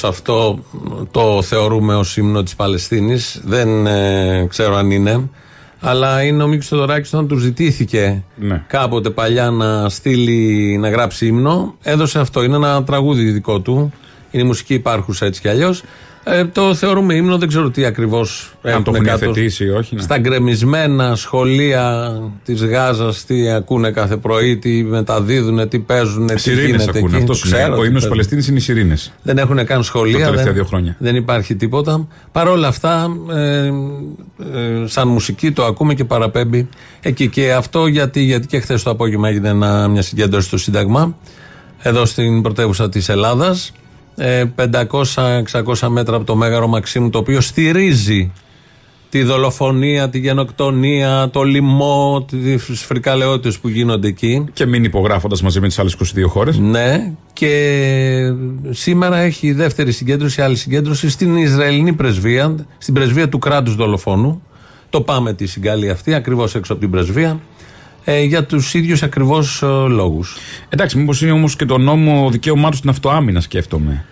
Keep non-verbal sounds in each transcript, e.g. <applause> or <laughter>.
Βεβαίω αυτό το θεωρούμε ως ύμνο της Παλαιστίνης. Δεν ε, ξέρω αν είναι. Αλλά είναι ο Μίκης Θοδωράκης όταν του ζητήθηκε Ναι. κάποτε παλιά να στείλει, να γράψει ύμνο. Έδωσε αυτό. Είναι ένα τραγούδι δικό του. Είναι η μουσική υπάρχουσα έτσι κι αλλιώς. Ε, το θεωρούμε ύμνο, δεν ξέρω τι ακριβώς Αν το έχουν υιοθετήσει ή όχι. ναι. Στα γκρεμισμένα σχολεία της Γάζας, τι ακούνε κάθε πρωί, τι μεταδίδουν, τι παίζουν, τι Σιρήνες γίνεται ακούνε. εκεί. Αυτός Ξέρω είναι. τι Ο ύμνος παίζουν. Παλαιστίνης είναι οι σιρήνες. Δεν έχουν καν σχολεία. Τα τελευταία δεν, δύο χρόνια. δεν υπάρχει τίποτα. Παρ' όλα αυτά, ε, ε, σαν μουσική το ακούμε και παραπέμπει εκεί. Και αυτό γιατί, γιατί και χθες το απόγευμα έγινε ένα- μια συγκέντρωση στο Σύνταγμα, εδώ στην πρωτεύουσα της Ελλάδας. 500-600 μέτρα από το Μέγαρο Μαξίμου, το οποίο στηρίζει τη δολοφονία, τη γενοκτονία, το λοιμό, τι φρικαλαιότητε που γίνονται εκεί. Και μην υπογράφοντας μαζί με τις άλλες 22 χώρες. Ναι, και σήμερα έχει δεύτερη συγκέντρωση, άλλη συγκέντρωση στην Ισραηλινή πρεσβεία, στην πρεσβεία του κράτους δολοφόνου. Το πάμε τη συγκάλη αυτή, ακριβώς έξω από την πρεσβεία, ε, για τους ίδιους ακριβώς λόγους. Εντάξει, μήπως είναι όμως και το νόμο δικαίωμά τους στην αυτοάμυνα, σκέφτομαι.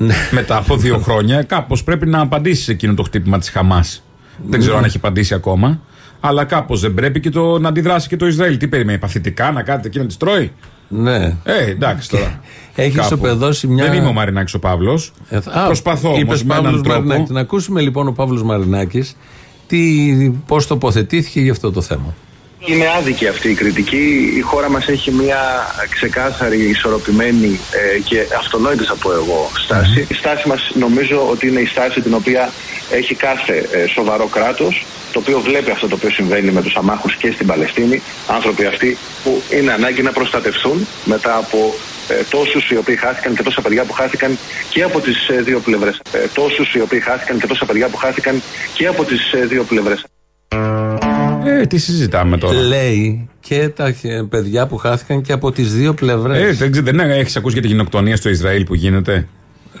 Ναι. Μετά από δύο <laughs> χρόνια, κάπως πρέπει να απαντήσεις σε εκείνο το χτύπημα της Χαμάς. Δεν ξέρω αν έχει απαντήσει ακόμα. Αλλά κάπως δεν πρέπει και το, να αντιδράσει και το Ισραήλ. Τι περιμένει, παθητικά να κάνετε εκεί να της τρώει; Ναι. Ε, εντάξει τώρα. Έχεις Κάπου. σοπεδώσει μια. Δεν είμαι ο Μαρινάκης ο Παύλος. Ε, α, Προσπαθώ όμως είπες με έναν Παύλος τρόπο. Μαρινάκη. Να ακούσουμε λοιπόν ο Παύλος Μαρινάκης τι, πώς τοποθετήθηκε για αυτό το θέμα. Είναι άδικη αυτή η κριτική. Η χώρα μας έχει μια ξεκάθαρη, ισορροπημένη ε, και αυτονόητη θα πω εγώ στάση. Η στάση μας νομίζω ότι είναι η στάση την οποία έχει κάθε ε, σοβαρό κράτος το οποίο βλέπει αυτό το οποίο συμβαίνει με τους αμάχους και στην Παλαιστίνη. Άνθρωποι αυτοί που είναι ανάγκη να προστατευθούν μετά από ε, τόσους οι οποίοι χάθηκαν και τόσα παιδιά που χάθηκαν και από τις ε, δύο πλευρές. Ε, τόσους οι οποίοι χάθηκαν και τόσα παιδιά που χάθηκαν και από τις ε, δύο πλευρές. Ε, τι συζητάμε τώρα; Λέει και τα χε- παιδιά που χάθηκαν και από τις δύο πλευρές. Ε, δεν, ξε- δεν έχεις ακούσει για τη γενοκτονία στο Ισραήλ που γίνεται;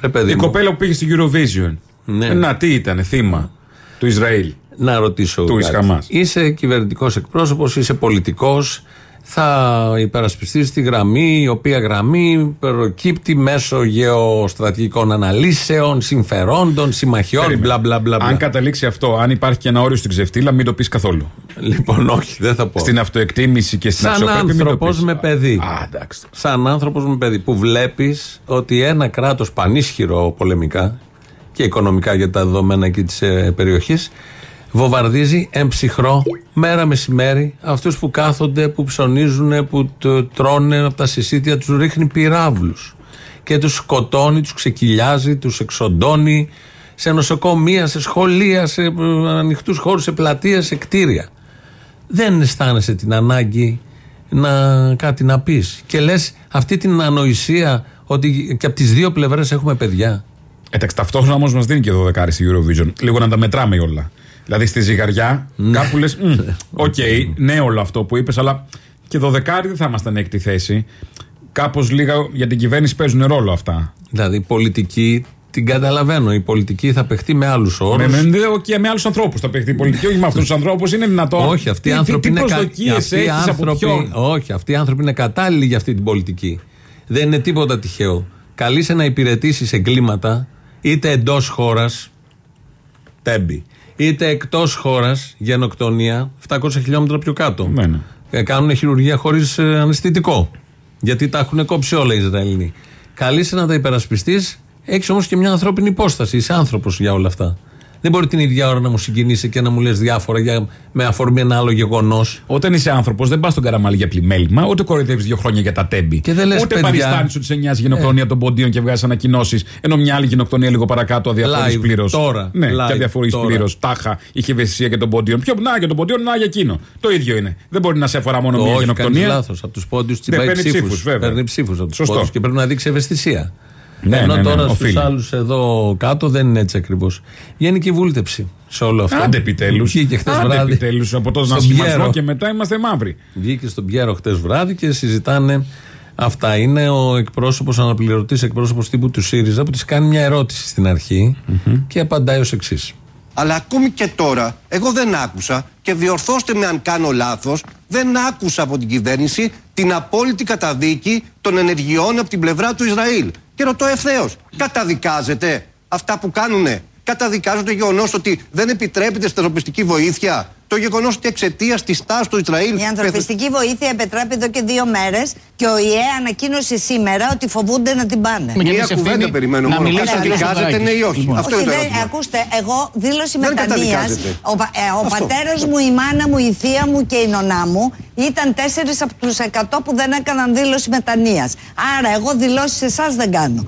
Ρε παιδί Η μου, κοπέλα που πήγε στη Eurovision. Ναι. Ε, Να, τι ήταν, θύμα του Ισραήλ; να ρωτήσω Του κάτι. Χαμάς. Είσαι κυβερνητικός εκπρόσωπος, είσαι πολιτικός, θα υπερασπιστείς τη γραμμή, η οποία γραμμή προκύπτει μέσω γεωστρατηγικών αναλύσεων, συμφερόντων, συμμαχιών, Περίμενε. μπλα μπλα μπλα. μπλα. Αν καταλήξει αυτό, αν υπάρχει και ένα όριο στην ξεφτύλα, μην το πεις καθόλου. Λοιπόν, όχι, δεν θα πω. Στην αυτοεκτίμηση και στην Σαν αξιοπρέπεια μην το άνθρωπος πεις. με παιδί. Α, εντάξει. σαν άνθρωπος με παιδί που βλέπεις ότι ένα κράτος πανίσχυρο πολεμικά και οικονομικά για τα δεδομένα εκεί της ε, περιοχής βομβαρδίζει εμψυχρό μέρα μεσημέρι αυτούς που κάθονται, που ψωνίζουν, που το τρώνε από τα συσίτια, τους ρίχνει πυράβλους και τους σκοτώνει, τους ξεκυλιάζει, τους εξοντώνει σε νοσοκομεία, σε σχολεία, σε ανοιχτούς χώρους, σε πλατείε, σε κτίρια δεν αισθάνεσαι την ανάγκη να κάτι να πεις και λες αυτή την ανοησία ότι και από τις δύο πλευρές έχουμε παιδιά Εντάξει, ταυτόχρονα όμως μας δίνει και 12 στη Eurovision. Λίγο να τα μετράμε όλα. Δηλαδή στη ζυγαριά, Ναι. κάπου λες. Οκ, ναι, όλο αυτό που είπες, αλλά και 12 δεν θα ήμασταν έκτη θέση. Κάπως λίγα για την κυβέρνηση παίζουν ρόλο αυτά. δηλαδή η πολιτική την καταλαβαίνω η πολιτική θα παιχτεί με άλλους όρους Με, με, και με άλλους ανθρώπους θα παιχτεί η πολιτική, όχι με αυτούς τους ανθρώπους. Είναι δυνατόν. όχι, αυτοί οι Τι- άνθρωποι τι, είναι τι κα- προσδοκίες αυτοί οι έχεις από άνθρωποι- ποιον; Όχι, αυτοί οι άνθρωποι είναι κατάλληλοι για αυτή την πολιτική. Δεν είναι τίποτα τυχαίο. Καλείσαι να υπηρετήσεις εγκλήματα είτε εντός χώρας, τέμπη, είτε εκτός χώρας, γενοκτονία, 700 χιλιόμετρα πιο κάτω. Ναι, ναι. Ε, Κάνουν χειρουργία χωρίς αναισθητικό. Γιατί τα έχουν κόψει όλα οι Ισραηλοί. Καλείσαι να τα υπερασπιστείς, έχεις όμως και μια ανθρώπινη υπόσταση. Είσαι άνθρωπος για όλα αυτά. Δεν μπορεί την ίδια ώρα να μου συγκινήσει και να μου λες διάφορα για, με αφορμή ένα άλλο γεγονός. Όταν είσαι άνθρωπος, δεν πας στον καραμάλι για πλημέλημα, ούτε κοροϊδεύεις δύο χρόνια για τα τέμπη. Και δεν λες, ούτε παιδιά. παριστάνεις ότι σε νοιάζει η γενοκτονία των ποντίων και βγάζει ανακοινώσεις, ενώ μια άλλη γενοκτονία λίγο παρακάτω αδιαφορείς Live, πλήρως. τώρα, Ναι, live, και αδιαφορείς τώρα. πλήρως. Τάχα, είχε ευαισθησία για τον ποντίων. Ποιο να για τον ποντίων, να για εκείνο. Το ίδιο είναι. Δεν μπορεί να σε αφορά μόνο μια Όχι, κάνει γενοκτονία. λάθος. Από τους πόντιους τσιμπάει παίρνει ψήφους. ψήφους, βέβαια. Παίρνει ψήφους από τους Σωστό. πόντιους και πρέπει να δείξει ευαισθησία. Ναι, Ενώ ναι, ναι, τώρα οφείλει. στου άλλους εδώ κάτω δεν είναι έτσι ακριβώς. Βγαίνει και η βούλτεψη σε όλο αυτό. Άντε επιτέλους. Βγήκε χτε Άντε βράδυ. επιτέλους από τον στον ανασχηματισμό Πιέρο. και μετά είμαστε μαύροι. Βγήκε στον Πιέρο χτε βράδυ και συζητάνε αυτά. Είναι ο εκπρόσωπος, αναπληρωτής εκπρόσωπος τύπου του ΣΥΡΙΖΑ που της κάνει μια ερώτηση στην αρχη και απαντάει ως εξής. Αλλά ακόμη και τώρα, εγώ δεν άκουσα και διορθώστε με αν κάνω λάθος, δεν άκουσα από την κυβέρνηση την απόλυτη καταδίκη των ενεργειών από την πλευρά του Ισραήλ. Και ρωτώ ευθέως, καταδικάζετε αυτά που κάνουνε; Καταδικάζω το γεγονός ότι δεν επιτρέπεται στην ανθρωπιστική βοήθεια. Το γεγονός ότι εξαιτίας της τάσης του Ισραήλ. Η ανθρωπιστική βοήθεια επιτρέπει εδώ και δύο μέρες και ο ΙΕ ανακοίνωσε σήμερα ότι φοβούνται να την πάνε. Μία κουβέντα περιμένω μόνο. Καταδικάζετε ναι ή όχι; Αυτό είναι το ερώτημα. Ακούστε, εγώ δήλωση μετανία. καταδικάζετε. Ο, πα- ε, ο Αυτό. πατέρας μου, η μάνα μου, η θεία μου και η νονά μου ήταν τέσσερις από τους 100 που δεν έκαναν δήλωση μετανία. Άρα, εγώ δηλώσεις εσάς δεν κάνω.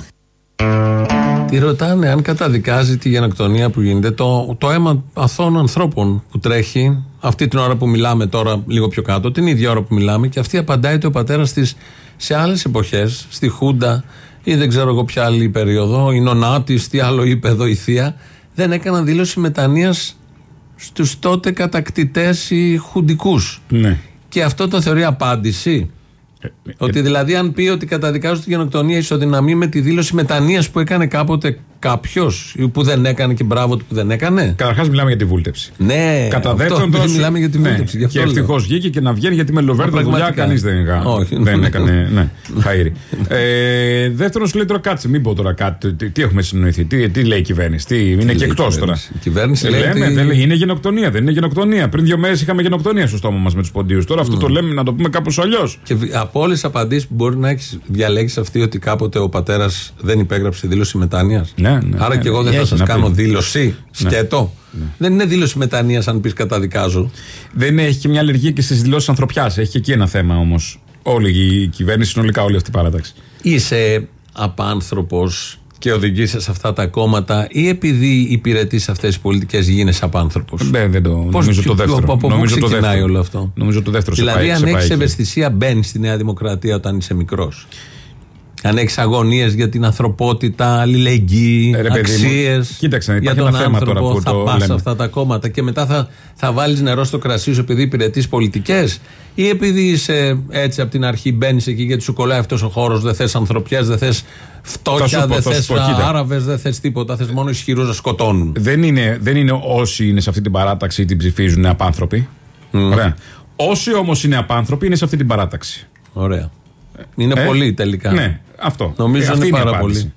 Τη ρωτάνε αν καταδικάζει τη γενοκτονία που γίνεται, το, το αίμα αθώων ανθρώπων που τρέχει αυτή την ώρα που μιλάμε τώρα, λίγο πιο κάτω, την ίδια ώρα που μιλάμε, και αυτή απαντάει ότι ο πατέρα της σε άλλες εποχές, στη Χούντα ή δεν ξέρω εγώ ποια άλλη περίοδο, η νονά της, τι άλλο είπε εδώ η θεία, δεν έκαναν δήλωση μετανία στους τότε κατακτητές ή χουντικούς. Ναι. Και αυτό το θεωρεί απάντηση; Ε, Ότι δηλαδή, αν πει ότι καταδικάζω τη γενοκτονία, ισοδυναμεί με τη δήλωση μετανία που έκανε κάποτε κάποιος που δεν έκανε και μπράβο του που δεν έκανε; Καταρχάς, μιλάμε για τη βούλτεψη. Ναι, Κατά αυτό, δεύτερον, δεν τώρα σου- μιλάμε για τη ναι, βούλτεψη. γι' αυτό Και λέω. ευτυχώς βγήκε και να βγαίνει γιατί με Λοβέρδο δουλειά Πραγματικά. κανείς δεν, γα- Όχι. δεν έκανε. Ναι, χαίρι. ε, δεύτερον, σου λέει τώρα κάτσε, μην πω τώρα κάτι. Τι, τι έχουμε συνοηθεί, τι, τι λέει η κυβέρνηση, τι, είναι λέει και η εκτός τώρα. κυβέρνηση. Η κυβέρνηση Ε, λέει λέμε, ότι- δεν λέει, είναι γενοκτονία, δεν είναι γενοκτονία. Πριν δύο μέρες είχαμε γενοκτονία στο στόμα μας με τους ποντίους. Τώρα αυτό το λέμε να το πούμε κάπως αλλιώς. Και β- από όλες τις απαντήσεις που μπορεί να έχεις διαλέξει αυτή ότι κάποτε ο πατέρας δεν υπέγραψε δήλωση μετάνοια; Ναι, ναι, Άρα ναι, και εγώ δεν έχει θα σας να κάνω πει. Ναι. δήλωση. Σκέτο. Δεν είναι δήλωση μετανία αν πεις καταδικάζω. Δεν έχει και μια αλλεργία και στις δηλώσεις ανθρωπιάς. Έχει και εκεί ένα θέμα όμως. Όλη η κυβέρνηση, συνολικά όλη αυτή η παράταξη. Είσαι απάνθρωπος και οδηγείσαι σε αυτά τα κόμματα ή επειδή υπηρετείς αυτές τις πολιτικές γίνεσαι απάνθρωπος; Ναι, δεν το, Πώς- νομίζω το ποιο- δεύτερο. Από, από πού νομίζω το ξεκινάει δεύτερο. όλο αυτό; Νομίζω το δεύτερο σε Δηλαδή, πάει- αν σε πάει έχει εκεί. ευαισθησία, μπαίνεις στη Νέα Δημοκρατία όταν είσαι μικρός. Αν έχεις αγωνίες για την ανθρωπότητα, αλληλεγγύη, Ε, ρε παιδί μου, αξίες. κοίταξε, για υπάρχει τον ένα θέμα άνθρωπο, τώρα που θα το πας σε λέμε. αυτά τα κόμματα και μετά θα, θα βάλεις νερό στο κρασί σου επειδή υπηρετείς πολιτικές, ή επειδή είσαι έτσι από την αρχή, μπαίνεις εκεί γιατί σου κολλάει αυτός ο χώρος, δεν θες ανθρωπιέ, δεν θες Θα φτώχεια, σου πω, δεν θα σου θε πω, κοίτα. Άραβες, δεν θες τίποτα. Θες μόνο ισχυρούς να σκοτώνουν. Δεν είναι, δεν είναι όσοι είναι σε αυτή την παράταξη ή την ψηφίζουν απάνθρωποι. Ωραία. Όσοι όμως είναι απάνθρωποι είναι σε αυτή την παράταξη. Ωραία. Είναι Ε, πολύ τελικά. Ναι, αυτό. Νομίζω Ε, αυτή είναι η πάρα απάντηση. πολύ.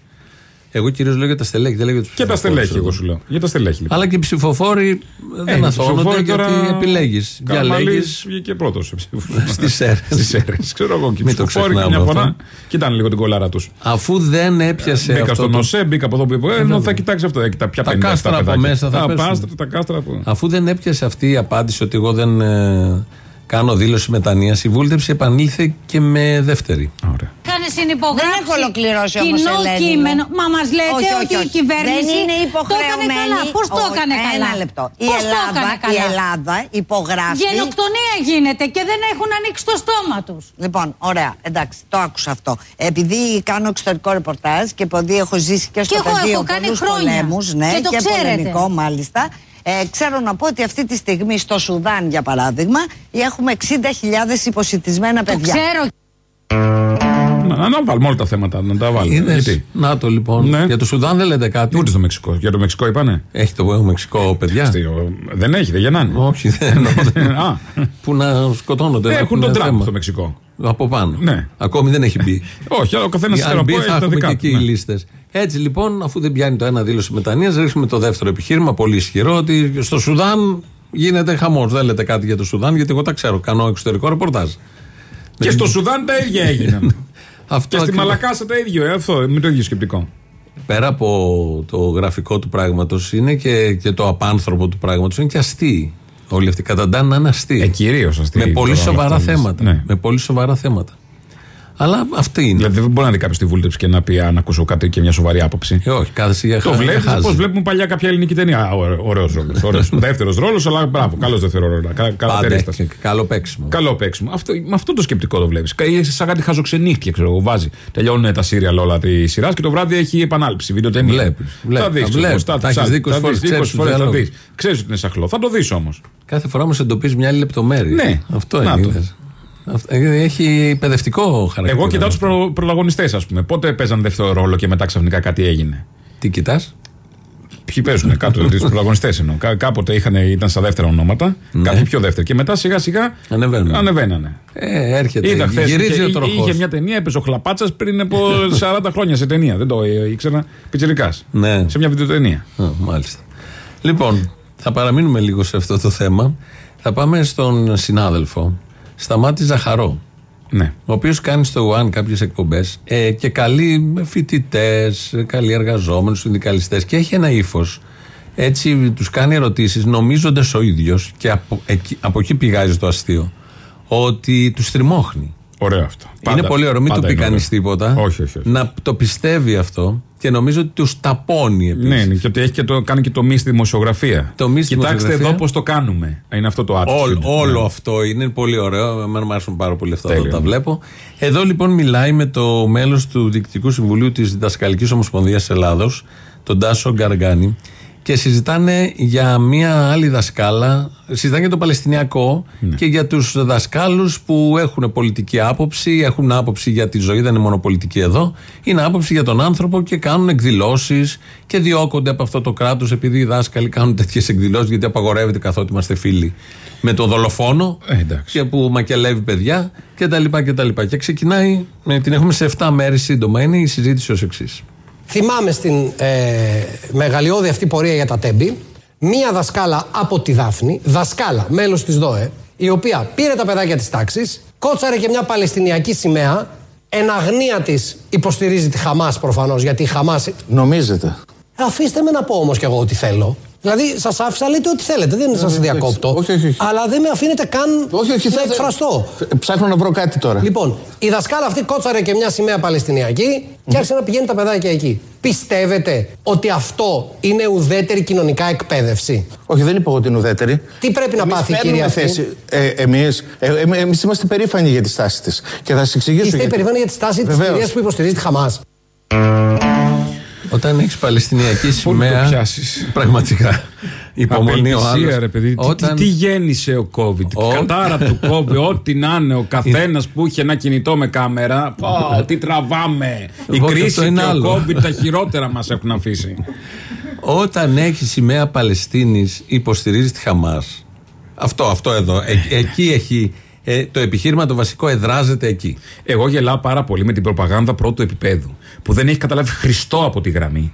Εγώ κυρίως λέω για τα στελέχη, δεν λέω για τους Και τα στελέχη, εγώ σου λέω. Για τα στελέχη. Λοιπόν. Αλλά και οι ψηφοφόροι δεν Ε, αθώνονται ψηφοφόροι γιατί επιλέγεις. Διαλέγεις Καραμαλής βγήκε πρώτος σε ψήφου. <laughs> στις αίρε. Στις αίρε. Ξέρω εγώ και οι Μην το ψηφοφόροι και ξεχνάμε μια αυτό. φορά κοιτάνε λίγο την κολάρα τους. Αφού δεν έπιασε Μπήκα αυτό. στον το- ΟΣΕ, μπήκα από εδώ που είπα. Ενώ θα κοιτάξεις αυτό. Κοίτα, ποια Τα 57 κάστρα από παιδάκια. μέσα θα Τα πέσουν. πάστρα, τα κάστρα που. Αφού δεν έπιασε αυτή η απάντηση ότι εγώ δεν ε, κάνω δήλωση μετανία, η βούλτεψη επανήλθε και με δεύτερη. Ωραία. Είχαν συνυπογράψει Δεν έχω ολοκληρώσει όμως, κοινό Ελένη μου. κείμενο. Μα μας λέτε Όχι, ότι όχι, η όχι. κυβέρνηση δεν είναι το έκανε υποχρεωμένη. καλά. Πώς το Όχι, έκανε καλά; Ένα λεπτό. Η Πώς το Ελλάδα, έκανε η καλά; Ελλάδα υπογράφει. Γενοκτονία γίνεται και δεν έχουν ανοίξει το στόμα τους. Λοιπόν, ωραία, εντάξει, το άκουσα αυτό. Επειδή κάνω εξωτερικό ρεπορτάζ και επειδή έχω ζήσει και στο Και εγώ πεδίο έχω κάνει πολλούς χρόνια. πολέμους, ναι, Και το και ξέρετε. πολεμικό μάλιστα, ε, ξέρω να πω ότι αυτή τη στιγμή στο Σουδάν, για παράδειγμα, έχουμε 60.000 υποσυτισμένα Το παιδιά. ξέρω. Να, να βάλουμε όλα τα θέματα. Να τα βάλουμε. Είδες, Γιατί; Να το λοιπόν. Ναι. Για το Σουδάν δεν λέτε κάτι; Ούτε στο Μεξικό. Για το Μεξικό είπανε. Έχει το Μεξικό παιδιά. Τι, ο- Δεν έχει, δεν γεννάνε. Όχι, δεν <laughs> Α, <laughs> Που να σκοτώνονται. να έχουν τον ένα Τραμπ θέμα. στο Μεξικό. Από πάνω. Ναι. Ακόμη δεν έχει μπει. <laughs> Όχι, αλλά ο καθένας Αν μπει, θα έχει τα έχουμε και δικά εκεί του. ναι. λίστες. Έτσι λοιπόν, αφού δεν πιάνει το ένα δήλωση μετανία, ρίχνουμε το δεύτερο επιχείρημα, πολύ ισχυρό, ότι στο Σουδάν γίνεται χαμός. Δεν λέτε κάτι για το Σουδάν, γιατί εγώ τα ξέρω. Κάνω εξωτερικό ρεπορτάζ. Και στο Σουδάν τα ίδια έγιναν. Αυτό Και στη ακριβώς. Μαλακάσα τα ίδια, ε, αυτό, με το ίδιο σκεπτικό. Πέρα από το γραφικό του πράγματος, είναι και, και το απάνθρωπο του πράγματος, είναι και αστείοι. Όλοι αυτοί καταντάνε να είναι αστείοι. Ε, κυρίως αστείοι Με πολύ τώρα όλα σοβαρά αυτά. θέματα. Ναι. Με πολύ σοβαρά θέματα. Αλλά αυτή είναι. Δηλαδή δεν μπορεί να δει κάποιος τη βούλτεψη και να πει αν ακούσω κάτι και μια σοβαρή άποψη. Ε, όχι, κάθεσαι για Το χα- βλέπεις χάζι. όπω βλέπουμε παλιά κάποια ελληνική ταινία. Ωραίος ρόλος. <laughs> Δεύτερος ρόλος, αλλά μπράβο, καλός δεύτερο ρόλο. Κα- Πάντα Καρατερίστας. έχει καλό παίξιμο. Καλό παίξιμο. Αυτό, με αυτό το σκεπτικό το βλέπεις. Σαν κάτι χαζοξενύχτια, ξέρω εγώ. Βάζει. Τελειώνουν τα σύριαλ όλα τη σειράς και το βράδυ έχει επανάληψη. Βιντεοτενία. Βλέπεις, βλέπεις, Θα δεις. τα βλέπεις. Τα έχεις δει 20 φορές, ξέρεις τους διαλόγους. Ξέρεις ότι είναι σαχλό. Θα το δεις όμως. Κάθε φορά όμως εντοπίζεις μια άλλη λεπτομέρεια. Ναι. Αυτό Να είναι. Το. είδες. Αυτό- ε, Έχει παιδευτικό χαρακτήρα. Εγώ κοιτάω τους προ, προταγωνιστέ, ας πούμε. Πότε παίζαν δεύτερο ρόλο και μετά ξαφνικά κάτι έγινε; Τι κοιτάς; Ποιοι παίζουν κάτω, <laughs> του πρωταγωνιστέ εννοώ. Κά- Κάποτε είχαν, ήταν στα δεύτερα ονόματα, κάποιοι πιο δεύτερα. Και μετά σιγά σιγά Ανεβαίνουν. ανεβαίνανε. Ε, έρχεται. Είδα χθες. γυρίζει Είχε, ο τροχός. είχε μια ταινία, έπαιζε ο Χλαπάτσας πριν από <laughs> 40 χρόνια σε ταινία. Δεν το ε, ήξερα. Πιτσυρικά. Ναι. Σε μια βιντεοτενία. Α, μάλιστα. Λοιπόν, θα παραμείνουμε λίγο σε αυτό το θέμα. Θα πάμε στον συνάδελφο, Σταμάτη Ζαχαρό. Ναι. Ο οποίος κάνει στο One κάποιες εκπομπές ε, και καλεί φοιτητές, καλεί εργαζόμενους, συνδικαλιστές και έχει ένα ύφος. Έτσι τους κάνει ερωτήσεις, νομίζοντας ο ίδιος, και από εκεί, από εκεί πηγάζει το αστείο, ότι τους τριμώχνει. Ωραίο αυτό. είναι πολύ ωραίο, μην του πάντα πει είναι κανείς ωραίο. τίποτα. Όχι, όχι. όχι. Να το πιστεύει αυτό και νομίζω ότι τους ταπώνει επίσης. Ναι, ναι, και ότι έχει και το, κάνει και το μη στη δημοσιογραφία. Το μη στη Κοιτάξτε δημοσιογραφία. εδώ πώς το κάνουμε. Είναι αυτό το άτομο. Όλο, όλο αυτό είναι πολύ ωραίο. Εμένα μου άρεσαν πάρα πολύ αυτά Τέλειο. όταν τα βλέπω. Εδώ λοιπόν μιλάει με το μέλος του Διοικητικού Συμβουλίου της Διδασκαλικής Ομοσπονδίας Ελλάδος, τον Τάσο Γκαργάνη, και συζητάνε για μία άλλη δασκάλα. Συζητάνε για το Παλαιστινιακό Ναι. και για τους δασκάλους που έχουν πολιτική άποψη, έχουν άποψη για τη ζωή, δεν είναι μόνο πολιτική εδώ. Είναι άποψη για τον άνθρωπο και κάνουν εκδηλώσεις και διώκονται από αυτό το κράτος επειδή οι δάσκαλοι κάνουν τέτοιες εκδηλώσεις, γιατί απαγορεύεται καθότι είμαστε φίλοι με τον δολοφόνο Ε, εντάξει. και που μακελεύει παιδιά κτλ. Και, και, και ξεκινάει, ε, την έχουμε σε 7 μέρε σύντομα. Είναι η συζήτηση ως εξής. Θυμάμαι στην ε, μεγαλειώδη αυτή πορεία για τα τέμπη μία δασκάλα από τη Δάφνη, δασκάλα, μέλος της ΔΟΕ, η οποία πήρε τα παιδάκια της τάξης, κότσαρε και μια παλαιστινιακή σημαία, εν αγνία της υποστηρίζει τη Χαμάς προφανώς, γιατί η Χαμάς... Νομίζετε. Αφήστε με να πω όμως κι εγώ ό,τι θέλω. Δηλαδή, σας άφησα, λέτε ό,τι θέλετε. Δεν σας διακόπτω. όχι, όχι, όχι. Αλλά δεν με αφήνετε καν Όχι, όχι, να θα- εκφραστώ. Ε, Ψάχνω να βρω κάτι τώρα. Λοιπόν, η δασκάλα αυτή κότσαρε και μια σημαία Παλαιστινιακή και άρχισε να πηγαίνει τα παιδάκια εκεί. Πιστεύετε ότι αυτό είναι ουδέτερη κοινωνικά εκπαίδευση; Όχι, δεν είπα εγώ την ουδέτερη. Τι πρέπει να Εμείς πάθει η παίρνουμε κυρία αυτή; θέση. Ε, εμείς, ε, ε, εμείς είμαστε περήφανοι για τη στάση της. Και θα σας εξηγήσω Είστε γιατί. υπερηφανοί για τη στάση της Βεβαίως. κυρίας που υποστηρίζει τη Χαμάς. Όταν έχεις Παλαιστινιακή Πού σημαία. το πιάσεις; Πραγματικά. Υπομονή ο Απελπισία, άλλος. ρε παιδί. Τι- Τι, τι γέννησε ο COVID; Ό- Κατάρα του COVID. Ό,τι να είναι. Ο καθένας που είχε ένα κινητό με κάμερα. Πω, τι τραβάμε. Η Εγώ και κρίση αυτό και είναι ο άλλο. COVID τα χειρότερα μας έχουν αφήσει. Όταν έχει σημαία Παλαιστίνης, υποστηρίζεις τη Χαμάς. Αυτό, αυτό εδώ. Ε, εκεί έχει. Ε, το επιχείρημα το βασικό εδράζεται εκεί. Εγώ γελάω πάρα πολύ με την προπαγάνδα πρώτου επίπεδου. Που δεν έχει καταλάβει Χριστό από τη γραμμή.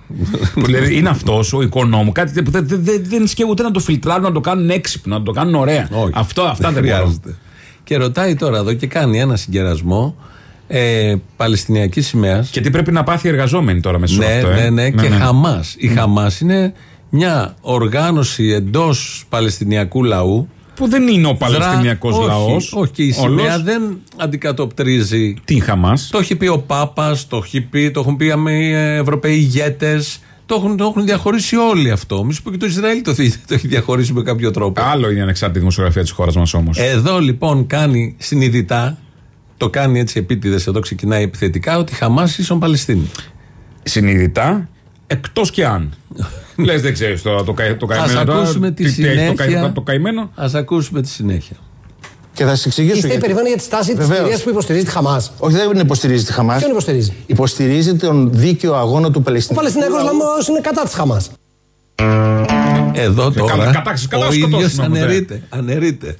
που δηλαδή είναι αυτός ο οικονόμου. Κάτι που δεν, δεν, δεν, δεν σκέφτονται ούτε να το φιλτράρουν, να το κάνουν έξυπνο, να το κάνουν ωραία. Όχι. Αυτό, αυτά δεν, μπορώ. χρειάζεται. Και ρωτάει τώρα εδώ και κάνει ένα συγκερασμό ε, Παλαιστινιακής σημαίας. Και τι πρέπει να πάθει οι εργαζόμενοι τώρα μέσα σε Ναι, αυτό. ναι, ε; ναι, και Χαμάς. Η Χαμάς είναι μια οργάνωση εντός Παλαιστινιακού λαού. Που δεν είναι ο Παλαιστινιακός Δρα- λαός. Όχι, όχι, και η σημαία δεν αντικατοπτρίζει. Τι Χαμάς; Το έχει πει ο Πάπας, το έχει πει, το έχουν πει οι Ευρωπαίοι ηγέτες. Το έχουν, το έχουν διαχωρίσει όλοι αυτό. Μη σου πω και το Ισραήλ το, θη- το έχει διαχωρίσει με κάποιο τρόπο. Άλλο είναι η ανεξάρτητη δημοσιογραφία της χώρας μας όμως. Εδώ λοιπόν κάνει συνειδητά, το κάνει έτσι επίτηδες, εδώ ξεκινάει επιθετικά, ότι Χαμάς ίσον Παλαιστίνη. Συνειδητά, εκτός και αν. <laughs> Λες, δεν ξέρεις τώρα το, καη- το Α καημένο. τώρα, ακούσουμε τη τι- τι έχει το, συνέχεια. καη- το καημένο. Α ακούσουμε τη συνέχεια. Και θα σας εξηγήσω Είστε γιατί. υπερηφανοί για τη στάση της Βεβαίως. κυρία που υποστηρίζει τη Χαμάς; Όχι, δεν υποστηρίζει τη Χαμάς. Ποιον υποστηρίζει; Υποστηρίζει τον δίκαιο αγώνα του Ο Παλαιστινίου. Παλαιστινιακός λαός είναι κατά της Χαμάς. Εδώ τώρα κα- κατάξυση, ο κατά ίδιος σκοτώσουμε όμως, ε. αναιρείται. αναιρείται.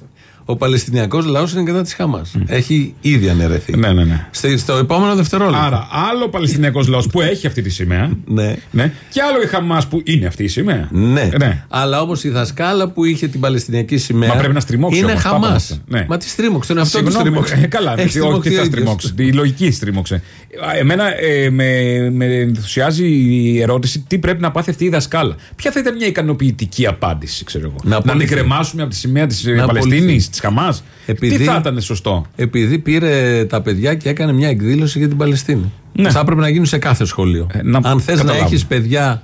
Ο Παλαιστινιακός λαός είναι κατά της Χαμάς. Έχει ήδη αναιρεθεί. Ναι, ναι, ναι. Στο, στο επόμενο δευτερόλεπτο. Άρα, άλλο ο Παλαιστινιακός λαός που έχει αυτή τη σημαία. Ναι. ναι. Και άλλο η Χαμάς που είναι αυτή η σημαία. Ναι. ναι. Αλλά όμω η δασκάλα που είχε την Παλαιστινιακή σημαία. Μα πρέπει να στριμώξει Είναι όμως, τα Χαμάς. πράγματα. Ναι. Μα τη στρίμωξε. Είναι αυτό που Συγγνώμη, στρίμωξε. ε, καλά, Έχει γιατί όχι τι στριμωχτεί θα ο ίδιος. στριμώξει. Η λογική στρίμωξε. Α, Εμένα ε, με, με ενθουσιάζει η ερώτηση τι πρέπει να πάθει αυτή η δασκάλα. Ποια θα ήταν μια ικανοποιητική απάντηση, ξέρω εγώ. Να Να, την απολυθεί. κρεμάσουμε από τη σημαία της Να Παλαιστίνης, απολυθεί. της Χαμάς. Επειδή- Τι θα ήταν σωστό; Επειδή πήρε τα παιδιά και έκανε μια εκδήλωση για την Παλαιστίνη. Ναι. Θα έπρεπε να γίνουν σε κάθε σχολείο. Ε, να Αν θες να καταλάβω. έχεις παιδιά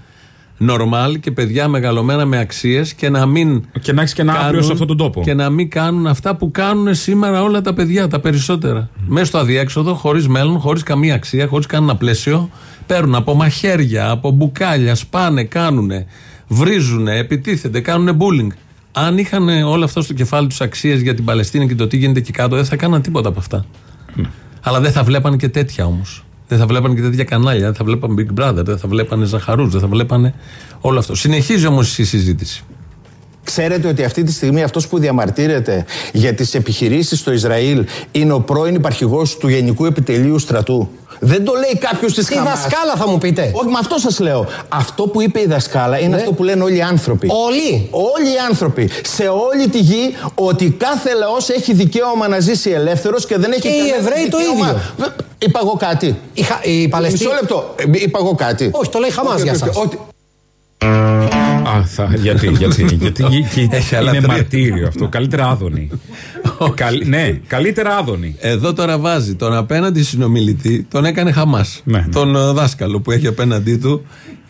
νορμάλ και παιδιά μεγαλωμένα με αξίες και να μην. Και να έχεις και ένα αύριο κάνουν- σε αυτόν τον τόπο. Και να μην κάνουν αυτά που κάνουν σήμερα όλα τα παιδιά, τα περισσότερα. Μέσα στο αδιέξοδο, χωρίς μέλλον, χωρίς καμία αξία, χωρίς κανένα πλαίσιο. Παίρνουν από μαχαίρια, από μπουκάλια, σπάνε, κάνουν, βρίζουν, επιτίθενται, κάνουν bullying. Αν είχαν όλο αυτό στο κεφάλι τους αξίες για την Παλαιστίνη και το τι γίνεται εκεί κάτω, δεν θα κάναν τίποτα από αυτά. Αλλά δεν θα βλέπαν και τέτοια όμως. Δεν θα βλέπανε και τέτοια κανάλια, δεν θα βλέπανε Big Brother, δεν θα βλέπανε Ζαχαρούς, δεν θα βλέπανε όλο αυτό. Συνεχίζει όμως η συζήτηση. Ξέρετε ότι αυτή τη στιγμή αυτός που διαμαρτύρεται για τις επιχειρήσεις στο Ισραήλ είναι ο πρώην υπαρχηγός του Γενικού Επιτελείου Στρατού; Δεν το λέει κάποιος της Η Χαμάς. δασκάλα θα μου πείτε. Όχι, με αυτό σας λέω. Αυτό που είπε η δασκάλα είναι Ναι. αυτό που λένε όλοι οι άνθρωποι. Όλοι. Όλοι οι άνθρωποι. Σε όλη τη γη ότι κάθε λαός έχει δικαίωμα να ζήσει ελεύθερος και δεν έχει Και οι κανένας Εβραίοι το δικαίωμα- ίδιο. Βε- Είπα εγώ κάτι. Η, Χα- η Παλαιστίνη. Μισό λεπτό. Ε, Είπα εγώ κάτι. Όχι, το λέει Χαμάς Όχι, για όχι, σας. όχι. Α, θα, γιατί, γιατί, γιατί <laughs> και- Έχει είναι άλλα τρία. μαρτύριο αυτό. Καλύτερα άδωνη. Καλ- ναι, καλύτερα άδωνη. Εδώ τώρα βάζει τον απέναντι συνομιλητή, τον έκανε Χαμάς. Ναι, ναι. Τον ε, δάσκαλο που έχει απέναντί του.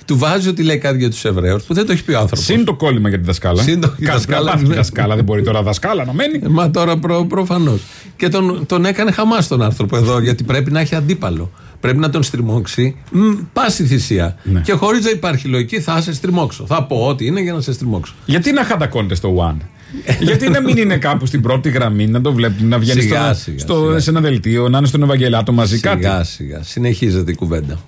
Του βάζει ότι λέει κάτι για τους Εβραίους που δεν το έχει πει ο άνθρωπος. Συν το κόλλημα για τη δασκάλα. Συν το- η Κάτι δασκάλα, να πάθει η ναι. δασκάλα, δεν μπορεί τώρα δασκάλα να μένει. Μα τώρα προ, προφανώς. Και τον, τον έκανε χαμάς τον άνθρωπο εδώ, γιατί πρέπει να έχει αντίπαλο. Πρέπει να τον στριμώξει μ, πάση θυσία. Ναι. Και χωρίς να υπάρχει λογική, θα σε στριμώξω. Θα πω ό,τι είναι για να σε στριμώξω. Γιατί να χαντακώνετε στο One; <laughs> Γιατί να μην είναι κάπου στην πρώτη γραμμή, να το βλέπουμε, να βγαίνει Σιγά, στο, σιγά, στο- σιγά. σε ένα δελτίο, να είναι στον Ευαγγελάτο μαζί Σιγά κάτι. σιγά. Συνεχίζεται η κουβέντα.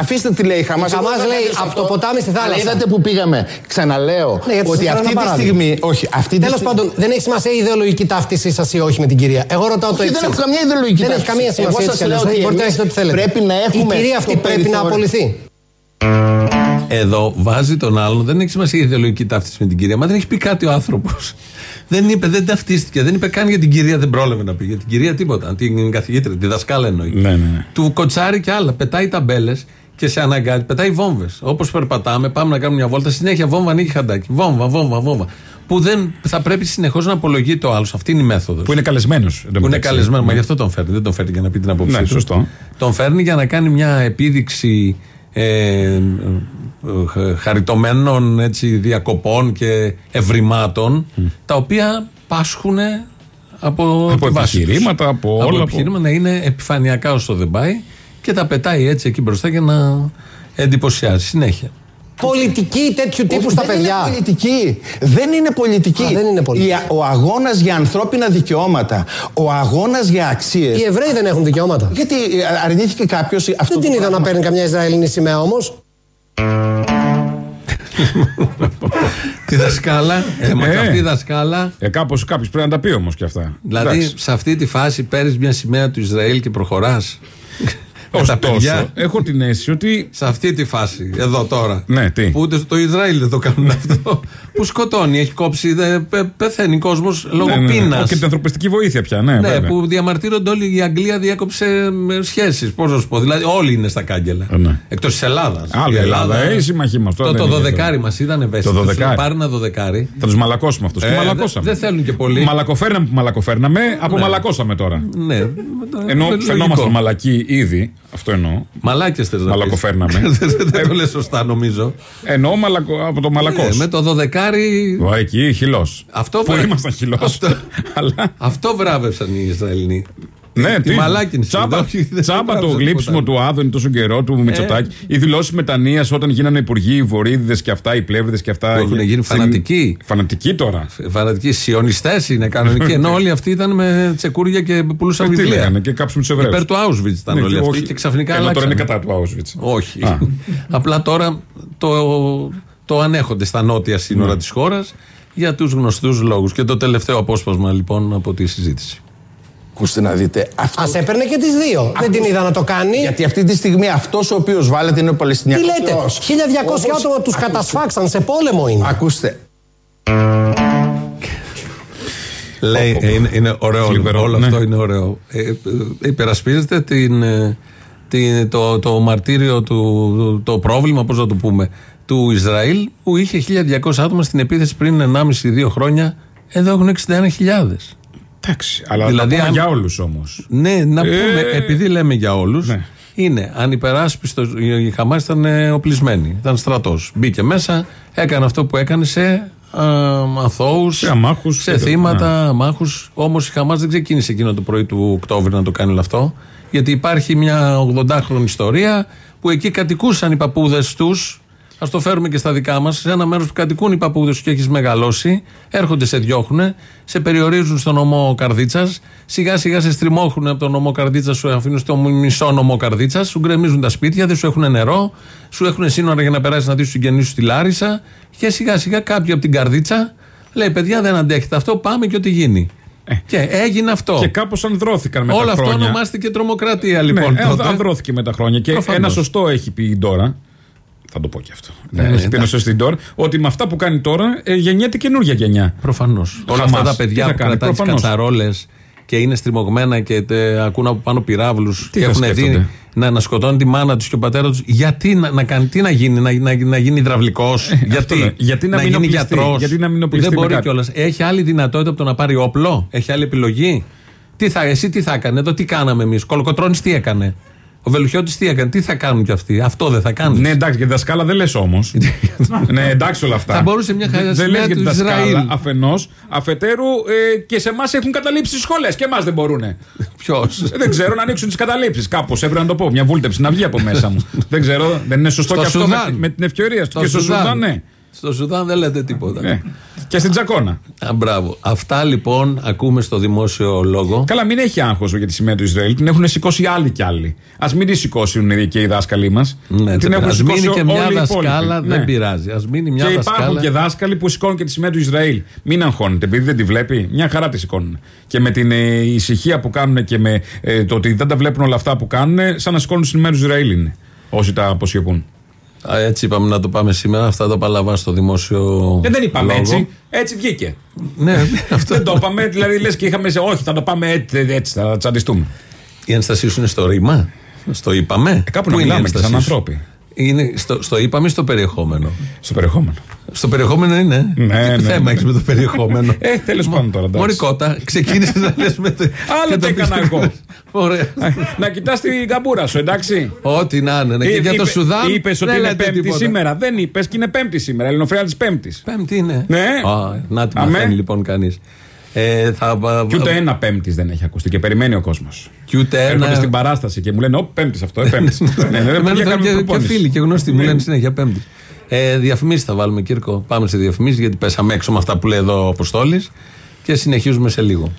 Αφήστε τι λέει η Χαμάς. Η Χαμάς Εγώ δεν λέει, κατέληξα από αυτό. το ποτάμι στη θάλασσα. Αλλά είδατε που πήγαμε. Ξαναλέω Ναι, γιατί ότι σας αυτή έφερα τη ένα στιγμή. Όχι, αυτή τη Τέλος στιγμή- πάντων, δεν έχει σημασία η ιδεολογική ταύτισή σας ή όχι με την κυρία. Εγώ ρωτάω το Όχι, εξής. δεν έχω καμία ιδεολογική Δεν έχει ταύτιση. καμία Εγώ σημασία σας έτσι κι λέω αλλιώς. ότι Μπορείτε να εμείς έχετε ό,τι θέλετε. πρέπει να έχουμε Η κυρία αυτή το πρέπει να περιθώριο. απολυθεί. Εδώ βάζει τον άλλον, δεν έχει σημασία η ιδεολογική ταύτιση με την κυρία, μα δεν έχει πει κάτι ο άνθρωπος. Δεν είπε, δεν ταυτίστηκε, δεν είπε καν για την κυρία, δεν πρόλαβε να πει. Για την κυρία τίποτα. Την καθηγήτρια, τη δασκάλα εννοεί. Ναι, ναι, ναι. Του κοτσάρει και άλλα. Πετάει ταμπέλες και σε αναγκάζει, πετάει βόμβες. Όπως περπατάμε, πάμε να κάνουμε μια βόλτα, συνέχεια βόμβα ανοίγει χαντάκι. Βόμβα, βόμβα, βόμβα. Που δεν θα πρέπει συνεχώς να απολογεί το άλλο. Αυτή είναι η μέθοδο. Που είναι καλεσμένος. Που είναι καλεσμένος, μα γι' αυτό τον φέρνει. Δεν τον φέρνει για να πει την άποψή Ναι, του. σωστό. Τον φέρνει για να κάνει μια επίδειξη ε, ε, ε, χαριτωμένων έτσι, διακοπών και ευρημάτων τα οποία πάσχουν από, Από τη βάση τους. επιχειρήματα, από όλα, Από από- επιχειρήματα να είναι επιφανειακά όσο δεν πάει και τα πετάει έτσι εκεί μπροστά για να εντυπωσιάζει συνέχεια. Πολιτική τέτοιου τύπου Όχι, στα δεν παιδιά. Είναι πολιτική. Δεν είναι πολιτική. Α, δεν είναι πολιτική. Η- ο αγώνας για ανθρώπινα δικαιώματα. Ο αγώνας για αξίες. Οι Εβραίοι δεν έχουν δικαιώματα. Γιατί ε, αρνήθηκε κάποιος αυτό. Δεν το την είδα να πράγμα. παίρνει καμιά Ισραηλινή σημαία όμως. Τη δασκάλα, ε, μα Ε. αυτή η δασκάλα Ε, κάπως, κάποιος πρέπει να τα πει όμως και αυτά. Δηλαδή, Εντάξει. σε αυτή τη φάση παίρνεις μια σημαία του Ισραήλ και προχωράς. Τα Ωστόσο, παιδιά. έχω την αίσθηση ότι. Σε αυτή τη φάση, εδώ τώρα. Ναι, τι; Που ούτε στο Ισραήλ δεν το κάνουν αυτό. που σκοτώνει, έχει κόψει, δε, πε- πεθαίνει κόσμος λόγω ναι, ναι, ναι. πείνας. Και την ανθρωπιστική βοήθεια πια, ναι, Ναι, βέβαια. που διαμαρτύρονται όλοι. Η Αγγλία διέκοψε σχέσεις. Πώς να σου πω. Δηλαδή, όλοι είναι στα κάγκελα. Ε, ναι. Εκτός της Ελλάδας. Άλλη Ελλάδα, ε, η συμμαχή μας, τώρα Το, δεν το είναι δωδεκάρι αυτό. μας ήταν ευαίσθητο. Το δωδεκάρι. Πάρει ένα δωδεκάρι. Θα τους μαλακώσουμε αυτούς. Ε, και μαλακώσαμε. δεν- δεν θέλουν και πολύ. Μαλακοφέρναμε που μαλακοφέρναμε, απομαλακώσαμε τώρα. Ναι. Ενώ Λογικό. φαινόμασταν μαλακοί ήδη, αυτό εννοώ. Μαλάκες θες να πεις. Μαλακοφέρναμε. <laughs> Δεν το λε σωστά, νομίζω. Εννοώ μαλακο, από το μαλακός. Ε, με το δωδεκάρι. Ω, εκεί, χυλός. Αυτό Που βρε- ήμασταν χυλός. Αυτό- <laughs> Αλλά. Αυτό βράβευσαν οι Ισραηλινοί. Ναι, τη τι, μαλάκινση. Τσάμπα, Όχι, δεν τσάμπα το βράβευσαν γλύψιμο τίποτα. του Άδωνη τόσο καιρό Ε. του Μητσοτάκη. Οι δηλώσεις μετανία όταν γίνανε υπουργοί, οι βορύδιδες και αυτά, οι πλεύριδες και αυτά. Που έχουν γίνει Στην- φανατικοί. Φανατικοί τώρα. Φανατικοί σιωνιστές είναι κανονικοί. Ενώ <laughs> όλοι αυτοί ήταν με τσεκούρια και πουλούσαν Ε, Τι βιβλία. λέγανε και κάψουν τους Εβραίους. Υπέρ του Auschwitz ήταν όλοι αυτοί και ξαφνικά Ενώ τώρα αλλάξανε. είναι κατά του Auschwitz. Όχι. Α. <laughs> Απλά τώρα το, το ανέχονται στα νότια σύνορα Ναι. της χώρας για τους γνωστούς λόγους. Και το τελευταίο απόσπασμα λοιπόν από τη συζήτηση. Ακούστε να δείτε. Αυτό... Α έπαιρνε και τις δύο. Δεν την είδα να το κάνει. Γιατί αυτή τη στιγμή αυτός ο οποίος βάλετε είναι ο Τι Παλαιστινιακό. λέτε, 1200 άτομα τους κατασφάξαν σε πόλεμο είναι. Ακούστε. Λέει, ε, είναι, είναι ωραίο Θλιβερό, όλο ναι. αυτό είναι ωραίο. Ε, ε, υπερασπίζεται την, ε, την, το, το μαρτύριο του, το πρόβλημα, πώς να το πούμε, του Ισραήλ που είχε 1200 άτομα στην επίθεση πριν 1,5-2 χρόνια. Εδώ έχουν 61.000. Εντάξει. Αλλά Δηλαδή, δηλαδή, αν- για όλους όμως. Ναι, να Ε, πούμε, επειδή λέμε για όλους, ναι. είναι ανυπεράσπιστος. Η Χαμάς ήταν ε, οπλισμένη, ήταν στρατός. Μπήκε μέσα, έκανε αυτό που έκανε σε αθώους, Σε αμάχους σε και το- θύματα, αμάχους. Όμως η Χαμάς δεν ξεκίνησε εκείνο το πρωί του Οκτώβρη να το κάνει όλο αυτό. Γιατί υπάρχει μια 80χρονη ιστορία που εκεί κατοικούσαν οι παππούδες τους Α το φέρουμε και στα δικά μας. Σε ένα μέρος που κατοικούν οι παππούδες σου και έχεις μεγαλώσει, έρχονται, σε διώχνουν, σε περιορίζουν στο νομό Καρδίτσας. Σιγά σιγά σε στριμώχνουν από το νομό Καρδίτσας, σου αφήνουν στο μισό νομό Καρδίτσας, σου γκρεμίζουν τα σπίτια, δεν σου έχουν νερό, σου έχουν σύνορα για να περάσεις να δεις τους συγγενείς σου στη Λάρισα. Και σιγά σιγά κάποιοι από την Καρδίτσα λέει: Παιδιά, δεν αντέχετε αυτό, πάμε και ό,τι γίνει. Και έγινε αυτό. Και κάπως ανδρώθηκαν με Όλο τα αυτό χρόνια. ονομάστηκε τρομοκρατία λοιπόν. ναι, τότε. ανδρώθηκε με τα χρόνια. Και Προφανώς. ένα σωστό έχει πει η Ντόρα. Θα το πω και αυτό. Ναι, Ναι, ναι, έχει πει ένα εντάξει. σωστή Ντόρα. Ότι με αυτά που κάνει τώρα ε, γεννιέται καινούργια γενιά. Προφανώς. Όλα Χαμάς. αυτά τα Τι παιδιά θα που κάνει, κρατάνε τις προφανώς. κατσαρόλες και είναι στριμωγμένα και τε, ακούν από πάνω πυράβλους Τι και θα έχουν δει σκέφτονται. να, να σκοτώνει τη μάνα τους και ο πατέρας τους. Γιατί να, να, κάνει, τι να γίνει, να, να, να γίνει υδραυλικός, Ε, αυτό λέω. γιατί, Γιατί να μην γίνει οπλιστεί, γιατρός; γιατί να μην οπλιστεί Δεν με μπορεί κάτι. κιόλας. Έχει άλλη δυνατότητα από το να πάρει όπλο, έχει άλλη επιλογή; Τι θα, εσύ τι θα έκανε, εδώ τι κάναμε εμείς; Κολοκοτρόνης τι έκανε; Ο Βελουχιώτης τι έκανε, τι θα κάνουν κι αυτοί; Αυτό δεν θα κάνουν. Ναι, εντάξει, για τη δασκάλα δεν λες όμως. <laughs> ναι, εντάξει όλα αυτά. Θα μπορούσε μια χαρά Δεν λες σημαία για του τη δασκάλα Ισραήλ. αφενός. Αφετέρου ε, και σε εμάς έχουν καταλήψει τι σχολέ και εμάς δεν μπορούν. <laughs> Ποιος; δεν ξέρω να ανοίξουν τις καταλήψεις. Κάπως έπρεπε να το πω. Μια βούλτεψη να βγει από μέσα μου. <laughs> δεν ξέρω. Δεν είναι σωστό Στο και αυτό Σουδάν. με, με την ευκαιρία του. Και στο Σουδάν, ναι. Στο Σουδάν δεν λέτε τίποτα. ναι. Και στην Τζακόνα. Α, μπράβο. Αυτά λοιπόν ακούμε στο δημόσιο λόγο. Καλά, μην έχει άγχος για τη σημαία του Ισραήλ. Την έχουν σηκώσει άλλοι κι άλλοι. Α μην τη σηκώσουν και οι δάσκαλοι μας. Ναι, την δεν έχουν πειράζει. σηκώσει μείνει και όλοι μια οι δασκάλα, υπόλοιποι. δεν Ναι. πειράζει. Α μείνει μια και υπάρχουν δασκάλα. και δάσκαλοι που σηκώνουν και τη σημαία του Ισραήλ. Μην αγχώνετε, επειδή δεν τη βλέπει, μια χαρά τη σηκώνουν. Και με την ε, ησυχία που κάνουν και με ε, το ότι δεν τα βλέπουν όλα αυτά που κάνουν, σαν να σηκώνουν τη σημαία του Ισραήλ είναι. Όσοι τα αποσιωπούν. Α, έτσι είπαμε να το πάμε σήμερα. Αυτά τα παλαβά στο δημόσιο. Ε, δεν είπαμε λόγο. έτσι. Έτσι βγήκε. Ναι, <laughs> αυτό. δεν το είπαμε, δηλαδή λες και είχαμε σε. Όχι, θα το πάμε έτσι, έτσι θα τσαντιστούμε. Η ένστασή σου είναι στο ρήμα. Στο είπαμε. Ε, κάπου Πού να είναι η μιλάμε και ένστασή σαν σου; ανθρώποι. Είναι στο, στο είπαμε ή στο περιεχόμενο; Στο περιεχόμενο. Στο περιεχόμενο είναι. Ναι, Τι ναι, θέμα ναι. έχεις με το περιεχόμενο; Ε, τέλος πάντων τώρα. εντάξει. Μωρικότα, ξεκίνησες να λες με το. <laughs> Άλλο και τι το έκανα πιστεύω. εγώ. <laughs> Ωραία. να κοιτάς την καμπούρα σου, εντάξει. Ό,τι να είναι. ναι. Και για το Σουδάν. Είπες ότι δεν είναι λέτε Πέμπτη τίποτα. σήμερα. Δεν είπες και είναι Πέμπτη σήμερα. Ελληνοφρένα τη Πέμπτης. Πέμπτη είναι. Ναι. Α, να τη Αμέ. μαθαίνει λοιπόν κανείς. Ε, θα, Και ούτε ένα Πέμπτης δεν έχει ακουστεί και περιμένει ο κόσμος. και ούτε Έρχονται ένα. στην παράσταση και μου λένε Ω, Πέμπτης αυτό, ε, Πέμπτης. <laughs> ναι, ναι, Εμένα ναι, ήταν κάνουμε και, και προπόνηση. φίλοι και γνωστοί μου Ναι. λένε συνέχεια Πέμπτη. Ε, διαφημίσεις θα βάλουμε, Κύρκο. Πάμε σε διαφημίσεις γιατί πέσαμε έξω με αυτά που λέει εδώ ο Αποστόλης και συνεχίζουμε σε λίγο.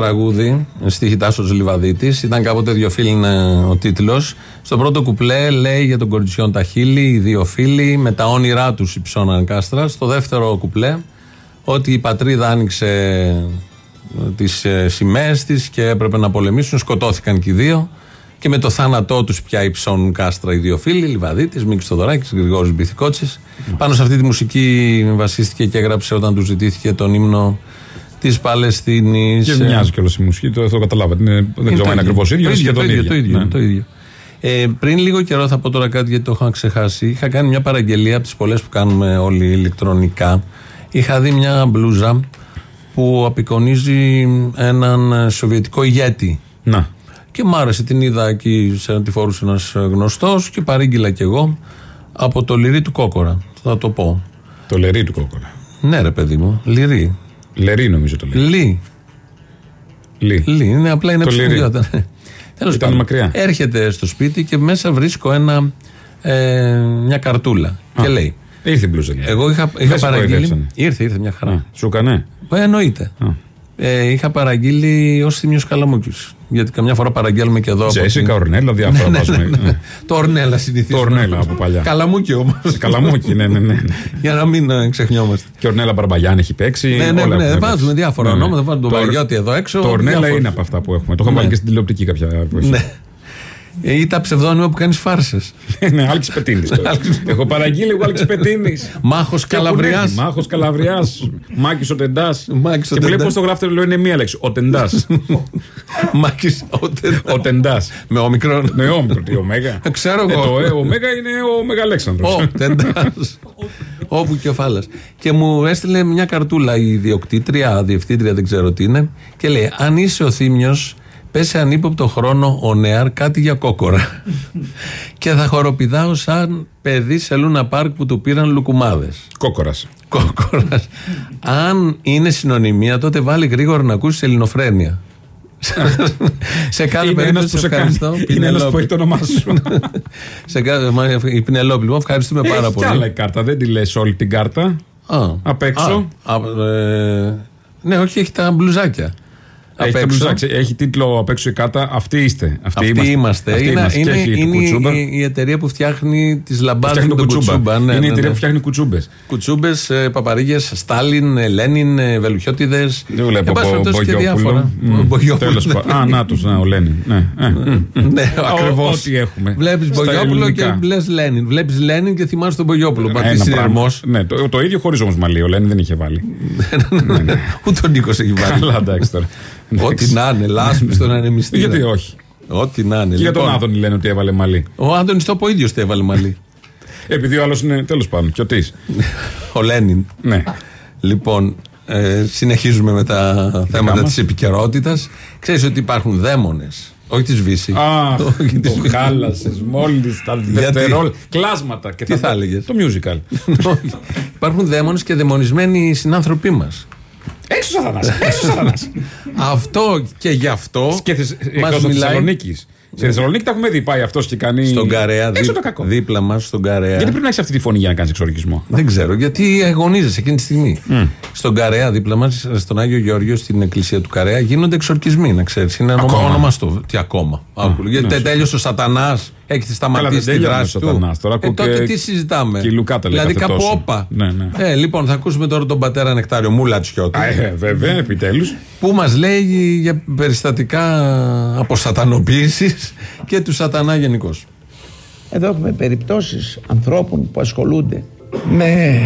Τραγούδι. Στίχη Τάσο Λιβαδίτη. Ήταν κάποτε δύο φίλοι είναι ο τίτλος. Στο πρώτο κουπλέ λέει για τον κοριτσιόν τα χείλη, οι δύο φίλοι, με τα όνειρά τους υψώναν κάστρα. Στο δεύτερο κουπλέ, ότι η πατρίδα άνοιξε τις σημαίες της και έπρεπε να πολεμήσουν. Σκοτώθηκαν και οι δύο. Και με το θάνατό τους πια υψώνουν κάστρα οι δύο φίλοι, Λιβαδίτης, Μίκης Θοδωράκης, Γρηγόρης Μπιθικότσης. Πάνω σε αυτή τη μουσική βασίστηκε και έγραψε όταν του ζητήθηκε τον ύμνο της Παλαιστίνης. Και μοιάζει κιόλας η μουσική, το, το καταλάβατε. Είναι- δεν ξέρω αν είναι ακριβώς ίδιο. Το ίδιο, το σχεδόν ίδιο, το ίδιο, Ναι. το ίδιο. Ε, πριν λίγο καιρό θα πω τώρα κάτι γιατί το είχα ξεχάσει. Είχα κάνει μια παραγγελία από τις πολλές που κάνουμε όλοι ηλεκτρονικά. Είχα δει μια μπλούζα που απεικονίζει έναν σοβιετικό ηγέτη. Να. Και μ' άρεσε, την είδα εκεί, σε, τη φορούσε ένας γνωστός και παρήγγειλα κι εγώ από το λυρί του κόκορα. Θα το πω. Το λερί του κόκορα. Ναι, ρε παιδί μου, λυρί. Λερί νομίζω το λέει. Λί. Λί. Λί, είναι απλά είναι Το λυρί. ψηφιότητα. <laughs> Τέλος Ήταν μακριά. Έρχεται στο σπίτι και μέσα βρίσκω ένα, ε, μια καρτούλα. Και λέει. Ήρθε η μπλούζα. δηλαδή. Εγώ είχα, Δεν είχα σε παραγγείλει. κοροϊδέψανε. Ήρθε, ήρθε μια χαρά. Α, Σου έκανε; Ε, εννοείται. Α. Ε, είχα παραγγείλει ως θύμιο Καλαμούκη. Γιατί καμιά φορά παραγγέλνουμε και εδώ. από Τζέσικα, την- Ορνέλα, διάφορα Ναι, ναι, βάζουμε. ναι, ναι. Το Ορνέλα συνηθίζω. Το Ορνέλα από παλιά. Καλαμούκι όμως. Καλαμούκι, ναι, ναι, ναι. Για να μην ε, ξεχνιόμαστε. Και ο Ορνέλα Μπαρμπαγιάν έχει παίξει. Ναι, ναι, όλα ναι, έχουν βάζουμε παίξει. διάφορα Ναι, ναι. ονόματα, βάζουμε τον Το Ορ- Βαγιώτη εδώ έξω, Το Ορνέλα διάφορα. είναι από αυτά που έχουμε. Το είχαμε Ναι. βάλει και στην τηλεοπτική κάποια εποχή. Ναι. Ε, Ή τα ψευδόνυμα που κάνεις φάρσες. <laughs> Ναι, Άλκη Πετίνης. Έχω παραγγείλει εγώ Άλκη Πετίνης. <laughs> Μάχος Καλαβριάς. Μάχος Καλαβριάς. Μάκης ο Τεντά. Μάκης ο Και μου λέει Τεντάς. πώ το γράφετε, λέω είναι μία λέξη. Ο Τεντά. <laughs> Μάκης. Ο Τεντά. Με όμικρον. Ναι, όμικρο, τι ωμέγα. Ξέρω Ε, εγώ. Το ε, ωμέγα είναι ο Μεγαλέξανδρος. Ω, τεντά. Όπου κεφάλα. Και μου έστειλε μια καρτούλα η ιδιοκτήτρια, διευθύντρια, δεν ξέρω τι είναι, και λέει: Αν είσαι ο θύμιος, πε σε ανύποπτο χρόνο ο Νεάρ κάτι για κόκορα. και θα χοροπηδάω σαν παιδί σε Λούνα Πάρκ που του πήραν λουκουμάδες. Κόκορας. Κόκορας. Αν είναι συνωνυμία, τότε βάλει γρήγορα να ακούσεις ελληνοφρένεια. σε κάθε Είναι ένας περίπτωση που σε κάνει. ευχαριστώ. Είναι ένας που Πινελόπη. έχει το όνομά σου. σε κάθε, μα, η Πινελόπη, λοιπόν, ευχαριστούμε πάρα Έχει κι πολύ. άλλα η κάρτα. Δεν τη λες όλη την κάρτα. Α, Απ' έξω. Α, α, ε, ναι, όχι, έχει τα μπλουζάκια. Έχει, Απ' το έξω. μπλουζάκι, έχει τίτλο απ' έξω η κάρτα. Αυτοί είστε. Αυτοί, Αυτοί είμαστε. Αυτοί Είναι, είμαστε. Και είναι, έχει το είναι κουτσούμπα. η, η εταιρεία που φτιάχνει τις λαμπάδε Φτιάχνει με τον τον κουτσούμπα. κουτσούμπα. Ναι, Είναι η ναι, εταιρεία ναι. που φτιάχνει κουτσούμπες. Κουτσούμπες, παπαρίγες, Στάλιν, ε, Λένιν, ε, Βελουχιώτιδες. Δεν βλέπω από και διάφορα. Μπογιόπουλο. Μπογιόπουλο, Τέλος ναι. πάντων. Α, νάτο, να, ο Λένιν. Ναι, ε, μ, μ. Ναι, ακριβώς. Ό,τι έχουμε. Βλέπεις Στα Μπογιόπουλο και ελληνικά. λες Λένιν. Βλέπεις Λένιν και θυμάσαι τον Μπογιόπουλο. Πατή Ένα συνειρμό. πράγμα. Ναι, το, το ίδιο χωρίς όμως μαλλί. Ο Λένιν δεν είχε βάλει. <laughs> Ούτε ο Νίκος έχει βάλει. Καλά, εντάξει τώρα. Ό,τι να είναι, λάσπη στον ανεμιστήρα. Γιατί όχι; Ό,τι να είναι. Και για τον Λοιπόν, Άδωνη λένε ότι έβαλε μαλλί. Ο Άντωνη το πω ίδιος το έβαλε μαλλί. <laughs> Επειδή ο άλλος είναι τέλος πάντων. Και ο τις. <laughs> Ο Λένιν. Ναι. Λοιπόν, ε, συνεχίζουμε με τα θέματα μας. της επικαιρότητας. Ξέρεις ότι υπάρχουν δαίμονες Όχι της Βύσης. Αχ, <laughs> Όχι της το Βύσης. χάλασες μόλις τα δευτερόλεπτα. Κλάσματα. Και Τι θα έλεγες; Το musical. Όχι. Υπάρχουν δαίμονες και δαιμονισμένοι συνάνθρωποι μας. Έξω σατανά. Έξω σατανά. Αυτό και γι' αυτό Και θε- μας εκτός μιλάει Θεσσαλονίκης. Στη Θεσσαλονίκη τα έχουμε δει. Πάει αυτός και κάνει. στον Καρέα, Έξω δί- το κακό. δίπλα μας, στον Καρέα. Γιατί πρέπει να έχεις αυτή τη φωνή για να κάνεις εξορκισμό. Δεν ξέρω, γιατί αγωνίζεσαι εκείνη τη στιγμή. Στον Καρέα, δίπλα μας, στον Άγιο Γεώργιο, στην εκκλησία του Καρέα, γίνονται εξορκισμοί, να ξέρεις. Είναι Ακόμα. όνομα ονομαστό. Τι ακόμα. Άκου, γιατί ναι, σου- τέλειωσε ο Σατανάς, έχεις Καλά, σταματήσει δεν τη τελειώνεις δράση ο του. Σατανάς. Τώρα ε, ακούω τότε και- τι συζητάμε. και η Λουκάτα λέει δηλαδή κάθε κάπου τόσο. όπα. Ναι, ναι. Ε, λοιπόν, θα ακούσουμε τώρα τον πατέρα Νεκτάριο Μούλατσιώτη. Α, ε, βέβαια, επιτέλους. που μας λέει για περιστατικά αποσατανοποίησης και του σατανά γενικώς. Εδώ έχουμε περιπτώσεις ανθρώπων που ασχολούνται με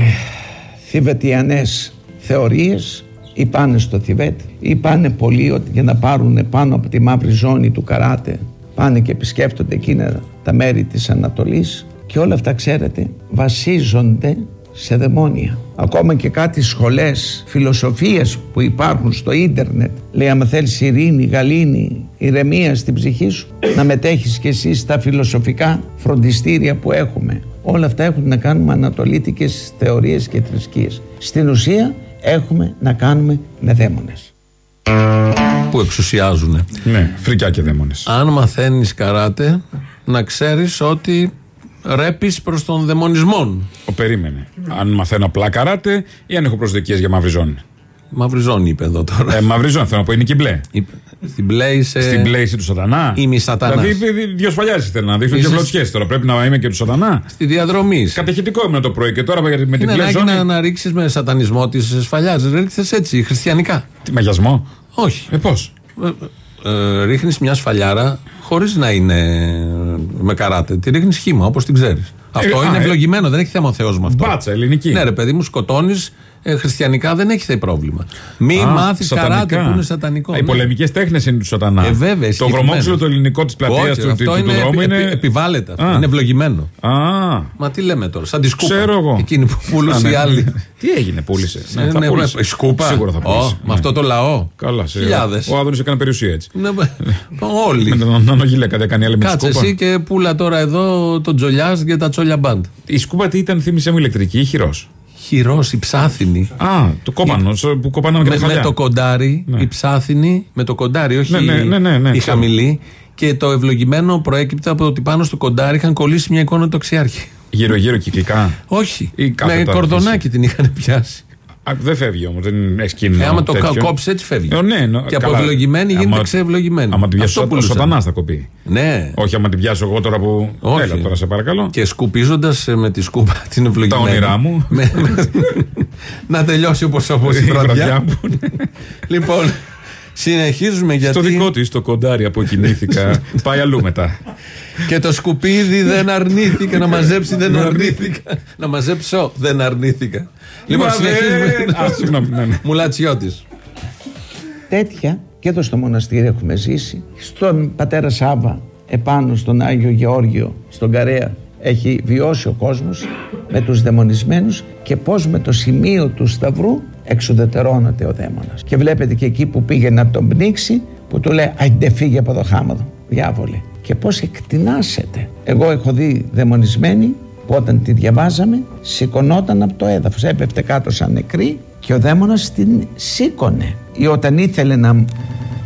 θηβετιανές θεωρίες ή πάνε στο Θιβέτ ή πάνε πολλοί ότι για να πάρουν πάνω από τη μαύρη ζώνη του καράτε πάνε και επισκέπτονται εκείνα τα μέρη της Ανατολής και όλα αυτά ξέρετε βασίζονται σε δαιμόνια. Ακόμα και κάτι σχολές φιλοσοφίες που υπάρχουν στο ίντερνετ λέει άμα θέλεις ειρήνη, γαλήνη, ηρεμία στην ψυχή σου να μετέχεις και εσύ στα φιλοσοφικά φροντιστήρια που έχουμε. Όλα αυτά έχουν να κάνουν με ανατολίτικες θεωρίες και θρησκείες. Στην ουσία έχουμε να κάνουμε με δαίμονες. Που εξουσιάζουν. Ναι, φρικιά και δαίμονες. Αν μαθαίνεις καράτε, να ξέρεις ότι ρέπεις προς τον δαιμονισμό. Ο περίμενε. Αν μαθαίνω απλά καράτε ή αν έχω προσδοκίες για μαύρη ζώνη. Μαυριζώνη είπε εδώ τώρα. Ε, μαυριζώνη, θέλω να πω, είναι και μπλε. Είπε, Στην μπλε είσαι. Στην μπλε είσαι του σατανά. Είμαι σατανάς. Δηλαδή, δι- δύο σφαλιάρες θέλω να δείξω, δύο Είσαι- κλωτσιέ τώρα. Πρέπει να είμαι και του σατανά. Στη διαδρομή. σου. Κατεχητικό ήμουν το πρωί και τώρα με την Είναι μπλε ανάγκη ζώνη. να, να ρίξεις με σατανισμό τη σφαλιά. Ρίχθε έτσι, χριστιανικά. Τι μαγιασμό. Όχι. Ε, πώς; Ε, ε, ρίχνεις μια σφαλιάρα χωρίς να είναι ε, με καράτε. Τη ρίχνεις σχήμα όπως την ξέρεις. Αυτό α, είναι ε. ευλογημένο, δεν έχει θέμα ο Θεός με αυτό. Μπάτσα, ελληνική. Ναι, ρε παιδί μου, σκοτώνεις χριστιανικά δεν έχεις πρόβλημα. Μη Α, μάθεις σατανικά. καράτε που είναι σατανικό. Α, Οι ναι. πολεμικές τέχνες είναι του σατανά. Ε, βέβαια, Το συγκεκριμένα. βρωμόξυλο το ελληνικό της πλατείας Όχι, του, του, αυτό του είναι, δρόμου επι- είναι. επι- επιβάλλεται αυτό. Α. Είναι ευλογημένο. Α, Μα τι λέμε τώρα, σαν τη σκούπα. ξέρω εγώ. Εκείνη που πουλούσε Α, οι ναι. άλλοι. Τι έγινε, πούλησε. Ναι, θα ναι, πούλησε. η σκούπα. Σίγουρα θα Ω, πούλησε. Με αυτό το λαό. Καλά, σε. Χιλιάδες. Ο Άδωνης έκανε περιουσία έτσι. Ναι, Όλοι. Με τον Νανογιλέκα δεν κάνει άλλη με τη Κάτσε σκούπα. εσύ και πούλα τώρα εδώ τον Τζολιάς και τα Τσόλια Μπαντ. Η σκούπα τι ήταν, θύμισε μου ηλεκτρική ή χειρός. Χειρός, η ψάθινη. Α, το κόπανο σ- που κοπανάμε και Με, τα με χαλιά. το κοντάρι, Ναι. η ψάθινη, με το κοντάρι, όχι Ναι, ναι, ναι, ναι, ναι, η ξέρω. χαμηλή. Και το ευλογημένο προέκυπτε από το ότι πάνω στο κοντάρι είχαν κολλήσει μια εικόνα του τοξιάρχη. Γύρω-γύρω κυκλικά. Όχι. Ή κάθετα, με κορδονάκι την είχαν πιάσει. Α, δεν φεύγει όμως, δεν έχει κίνδυνο. Ε, άμα το τέτοιο. κόψεις έτσι φεύγει. Ε, ναι, νο- και από καλά. ευλογημένη γίνεται Άμα- ξεευλογημένη. Άμα την πιάσει Αυτό ο πουλούσαν. σατανάς θα κοπεί. Ναι. Όχι, άμα την πιάσω εγώ τώρα που. Όχι. Έλα τώρα, σε παρακαλώ. Και σκουπίζοντας με τη σκούπα <laughs> την ευλογημένη. όνειρά μου. Με- με- <laughs> να τελειώσει όπως όπως η Η βραδιά βραδιά. μου. λοιπόν, συνεχίζουμε γιατί. Στο δικό της το κοντάρι αποκοινήθηκα. <laughs> Πάει αλλού μετά. Και το σκουπίδι δεν αρνήθηκα να μαζέψει, δεν <laughs> αρνήθηκα. να μαζέψω, δεν αρνήθηκα. Λοιπόν, Μα συνεχίζουμε. δεν- Α, συγγνώμη, ναι, ναι. Μουλατσιώτης. τέτοια και εδώ στο μοναστήρι έχουμε ζήσει. Στον πατέρα Σάβα, επάνω στον Άγιο Γεώργιο, στον Καρέα, έχει βιώσει ο κόσμος με τους δαιμονισμένους και πώς με το σημείο του σταυρού εξουδετερώνεται ο δαίμονας. Και βλέπετε και εκεί που πήγε να τον πνίξει, που του λέει «Αϊντε φύγε από εδώ χάμαδο, διάβολε». Και πώς εκτινάσεται. Εγώ έχω δει δαιμονισμένη που όταν τη διαβάζαμε σηκωνόταν από το έδαφος, έπεφτε κάτω σαν νεκρή και ο δαίμονας την σήκωνε. Ή όταν ήθελε να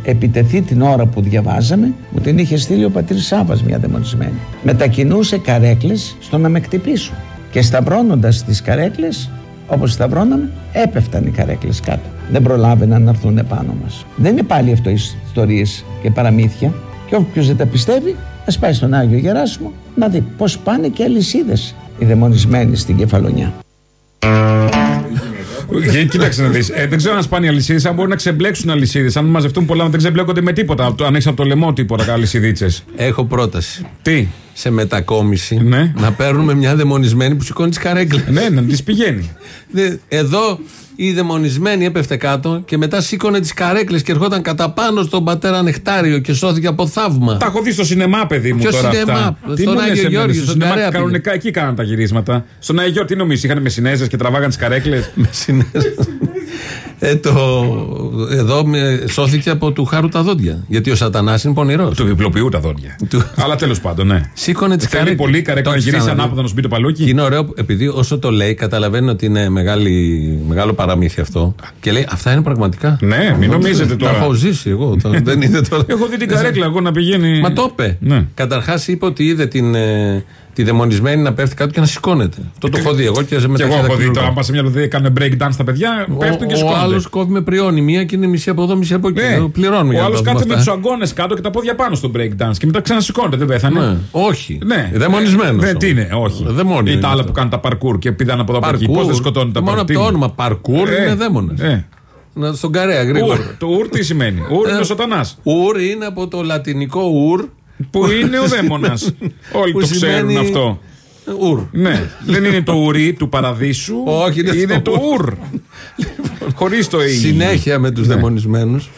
επιτεθεί την ώρα που διαβάζαμε, μου την είχε στείλει ο πατήρ Σάβας μια δαιμονισμένη. Μετακινούσε καρέκλες στο να με κτυπήσουν. Και σταυρώνοντας τις καρέκλες, όπως σταυρώναμε, έπεφταν οι καρέκλες κάτω. Δεν προλάβαιναν να έρθουν επάνω μας. Δεν είναι πάλι αυτό ιστορίες και παραμύθια. Και όποιος δεν τα πιστεύει, ας πάει στον Άγιο Γεράσιμο να δει πώς πάνε και αλυσίδες οι δαιμονισμένοι στην κεφαλονιά. Ε, Κοίταξε να δεις. δεν ξέρω αν σπάνε οι αλυσίδες, αν μπορούν να ξεμπλέξουν αλυσίδες. Αν μαζευτούν πολλά, δεν ξεμπλέκονται με τίποτα. Από το- Αν έχεις από το λαιμό τίποτα αλυσιδίτσες. Έχω πρόταση. Τι; Σε μετακόμιση Ναι. να παίρνουμε μια δαιμονισμένη που σηκώνει τις καρέκλες. Ναι, να της πηγαίνει. Εδώ η δαιμονισμένη έπεφτε κάτω και μετά σήκωνε τις καρέκλες και ερχόταν κατά πάνω στον πατέρα Νεκτάριο και σώθηκε από θαύμα. Τα έχω δει στο σινεμά, παιδί μου Ποιο τώρα σινεμά; αυτά. Στον μου Άγιο λες εμένα, Γεώργιο, στο στον σινεμά, Καρέα Κανονικά εκεί κάναν τα γυρίσματα. Στον Άγιο Γεώργιο, τι νομίζεις, είχαν με Σινέζε και τραβάγαν τις καρέκλες; Ε, το, εδώ με, σώθηκε από του χάρου τα δόντια. Γιατί ο Σατανάς είναι πονηρός. Του διπλοποιού τα δόντια. Αλλά τέλος πάντων, ναι. Σήκωνε τις Θέλει καρέκλες. πολύ καρέκλα να γυρίσει ανάποδα να σου πει το Και παλούκι. είναι ωραίο, που- επειδή όσο το λέει, καταλαβαίνει ότι είναι μεγάλη, μεγάλο παραμύθι αυτό. Και λέει, αυτά είναι πραγματικά. Ναι, μην νομίζετε Τα τώρα. έχω ζήσει εγώ. <laughs> το- δεν είναι τώρα. Έχω δει την καρέκλα εγώ να πηγαίνει. Μα το είπε. Ναι. Καταρχάς είπε ότι είδε την, ε, τη δαιμονισμένη να πέφτει κάτω και να σηκώνεται. Αυτό το έχω δει εγώ και σε Και μεταξύ εγώ έχω δει δακτυλουργών. τώρα, αν πα σε μια λοδία κάνουν break dance τα παιδιά, πέφτουν και Ο, ο σηκώνονται. άλλος κόβει με πριόνι μία και είναι μισή από εδώ, μισή από εκεί. Ναι. Ε, Πληρώνουμε για Ο να άλλος τα κάτσε δούμε με αυτά. τους αγκώνε κάτω και τα πόδια πάνω στο break dance και μετά ξανασηκώνεται, δεν πέθανε. Ναι. Όχι. Ναι. Δαιμονισμένος Δεν όμως. τι είναι, όχι. Δαιμόνιο Ή είναι τα άλλα αυτό. που κάνουν τα parkour και πηδάνε από εδώ από εκεί. Πώς δεν σκοτώνουν τα Μόνο parkour; από το όνομα παρκούρ είναι δαίμονας. Ε. Στον καρέα, γρήγορα. Ουρ. Το ουρ τι σημαίνει; Ουρ είναι Ε, ο σατανάς. Ουρ είναι από το λατινικό ουρ. Που είναι ο δαίμονας. Όλοι που το ξέρουν σημαίνει- αυτό. Ουρ. Ναι, δεν είναι το ουρί του παραδείσου. Όχι, είναι είναι το το ουρ. Χωρίς το ι. Συνέχεια με τους Ναι. δαιμονισμένους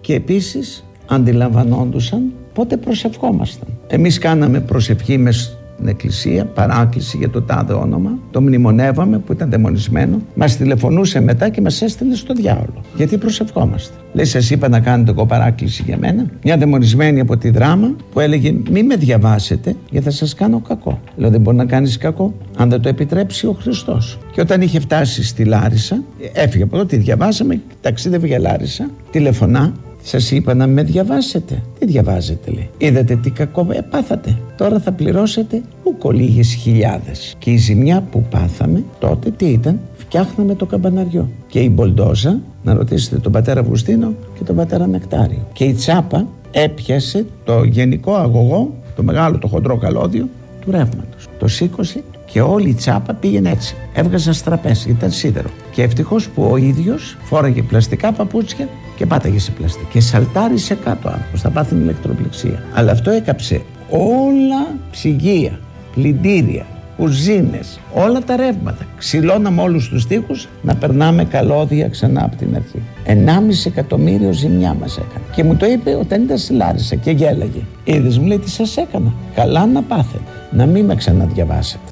και επίσης αντιλαμβανόντουσαν πότε προσευχόμασταν. Εμείς κάναμε προσευχή μες στην εκκλησία, παράκληση για το τάδε όνομα, το μνημονεύαμε που ήταν δαιμονισμένο, μας τηλεφωνούσε μετά και μας έστειλε στο διάολο. Γιατί προσευχόμαστε. Λέει, σας είπα να κάνετε εγώ παράκληση για μένα. Μια δαιμονισμένη από τη δράμα που έλεγε μη με διαβάσετε γιατί θα σας κάνω κακό. Λέω δεν μπορεί να κάνεις κακό αν δεν το επιτρέψει ο Χριστός. Και όταν είχε φτάσει στη Λάρισα, έφυγε από εδώ, τη διαβάσαμε, ταξίδευε για Λάρισα, τηλεφωνά Σας είπα να με διαβάσετε. Τι διαβάζετε, λέει. Είδατε τι κακό επάθατε. Τώρα θα πληρώσετε ούκο λίγε χιλιάδες. Και η ζημιά που πάθαμε τότε τι ήταν, φτιάχναμε το καμπαναριό. Και η Μπολντόζα, να ρωτήσετε τον πατέρα Βουστίνο και τον πατέρα Νεκτάριο. Και η Τσάπα έπιασε το γενικό αγωγό, το μεγάλο το χοντρό καλώδιο του ρεύματος. Το σήκωσε και όλη η τσάπα πήγαινε έτσι. Έβγαζαν στραπές, ήταν σίδερο. Και ευτυχώς που ο ίδιος φόραγε πλαστικά παπούτσια και πάταγε σε πλαστικά. Και σαλτάρισε κάτω άνθρωπος. Θα πάθει ηλεκτροπληξία. Αλλά αυτό έκαψε όλα ψυγεία, πλυντήρια, κουζίνες, όλα τα ρεύματα. Ξυλώναμε όλους τους τοίχους να περνάμε καλώδια ξανά από την αρχή. 1,5 εκατομμύριο ζημιά μας έκανε. Και μου το είπε όταν ήταν στη Λάρισα και γέλαγε. Είδες, μου λέει τι σας έκανα. Καλά να πάθετε. Να μην με ξαναδιαβάσετε.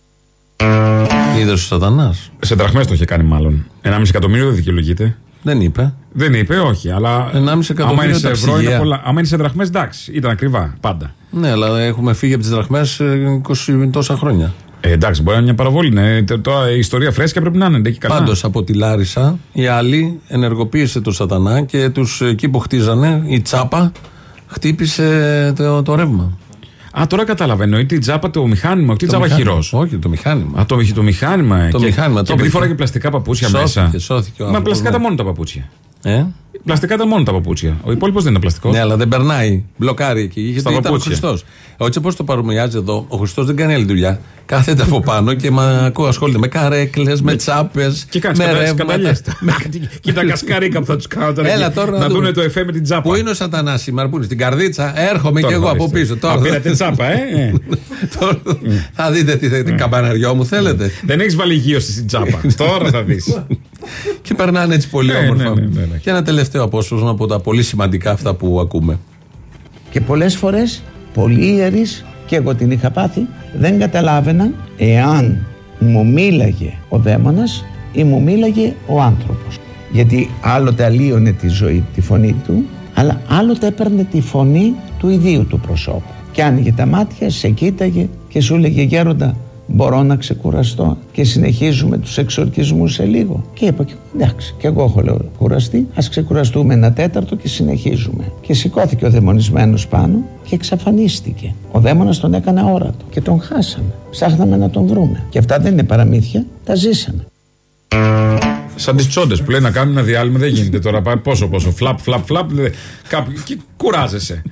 Είδε ο Σατανά. Σε δραχμές το είχε κάνει μάλλον. 1,5 εκατομμύριο δεν δικαιολογείται. Δεν είπε. Δεν είπε, όχι, αλλά. 1,5 Άμα εκατομμύριο είναι σε τα ευρώ είναι ψυγεία. πολλά. Άμα είναι σε δραχμές, εντάξει, ήταν ακριβά πάντα. Ναι, αλλά έχουμε φύγει από τις δραχμές 20 τόσα χρόνια. Ε, εντάξει, μπορεί να είναι μια παραβολή. Ναι. Τε- Τώρα η ιστορία φρέσκια πρέπει να είναι. δεν Έχει καλά. Πάντως από τη Λάρισα η άλλη ενεργοποίησε το Σατανά και τους εκεί που χτίζανε, η τσάπα χτύπησε το, το ρεύμα. Α, τώρα καταλαβαίνω. Εννοείται η τζάπα το μηχάνημα, όχι η Το τζάπα μηχάνημα. χειρός. Όχι, το μηχάνημα. Α, το, το μηχάνημα. ε. Το και, μηχάνημα, Και το επειδή είπε. φοράγε πλαστικά παπούτσια Σώθηκε, μέσα. σώθηκε ο Μα άνθρωπος, πλαστικά ναι. ήταν μόνο τα παπούτσια. Ε; Πλαστικά ήταν μόνο τα παπούτσια. Ο υπόλοιπος δεν είναι πλαστικό. Ναι, αλλά δεν περνάει. Μπλοκάρει εκεί. Είχε Στα ήταν ο παπούτσια. Χριστός. Έτσι όπω το παρομοιάζει εδώ, ο Χριστός δεν κάνει άλλη δουλειά. Κάθεται από πάνω και μα ακούω, ασχολείται με καρέκλες, με τσάπες. Και κάνει με καταλιέ. ρεύματα. <laughs> Κοίτα κασκαρίκα που θα τους κάνω τώρα. Έλα εκεί, τώρα να να δούνε δούμε. το εφέ με την τζάπα. Πού είναι ο Σατανάς σήμερα, πού είναι στην καρδίτσα; Έρχομαι Τώρα κι εγώ θα από δεις. πίσω. Α, Τώρα πήρατε τσάπα, ε. ε. <laughs> Τώρα θα δείτε τι θέλετε. Καμπαναριό μου θέλετε; Δεν έχεις βάλει γύρωση στην τσάπα. <laughs> Τώρα θα δεις. Και περνάνε έτσι πολύ Ναι, όμορφα. ναι, ναι, ναι, ναι. Και ένα τελευταίο απόσπασμα από τα πολύ σημαντικά αυτά που ακούμε. Και πολλές φορές πολλοί ιερείς και εγώ την είχα πάθει δεν καταλάβαιναν εάν μου μίλαγε ο δαίμονας ή μου μίλαγε ο άνθρωπος. Γιατί άλλοτε αλλίωνε τη ζωή, τη φωνή του, αλλά άλλοτε έπαιρνε τη φωνή του ιδίου του προσώπου. Και άνοιγε τα μάτια, σε κοίταγε και σου έλεγε γέροντα μπορώ να ξεκουραστώ και συνεχίζουμε τους εξορκισμούς σε λίγο. Και είπα και εγώ, εντάξει, και εγώ έχω λέω κουραστεί, ας ξεκουραστούμε ένα τέταρτο και συνεχίζουμε. Και σηκώθηκε ο δαιμονισμένος πάνω και εξαφανίστηκε. Ο δαίμονας τον έκανε αόρατο και τον χάσαμε. Ψάχναμε να τον βρούμε. Και αυτά δεν είναι παραμύθια, τα ζήσαμε. Σαν τις τσόντε που λέει να κάνουν ένα διάλειμμα δεν γίνεται τώρα. Πάει πόσο πόσο. Φλαπ, φλαπ, φλαπ. δε- Κάπου, και κουράζεσαι.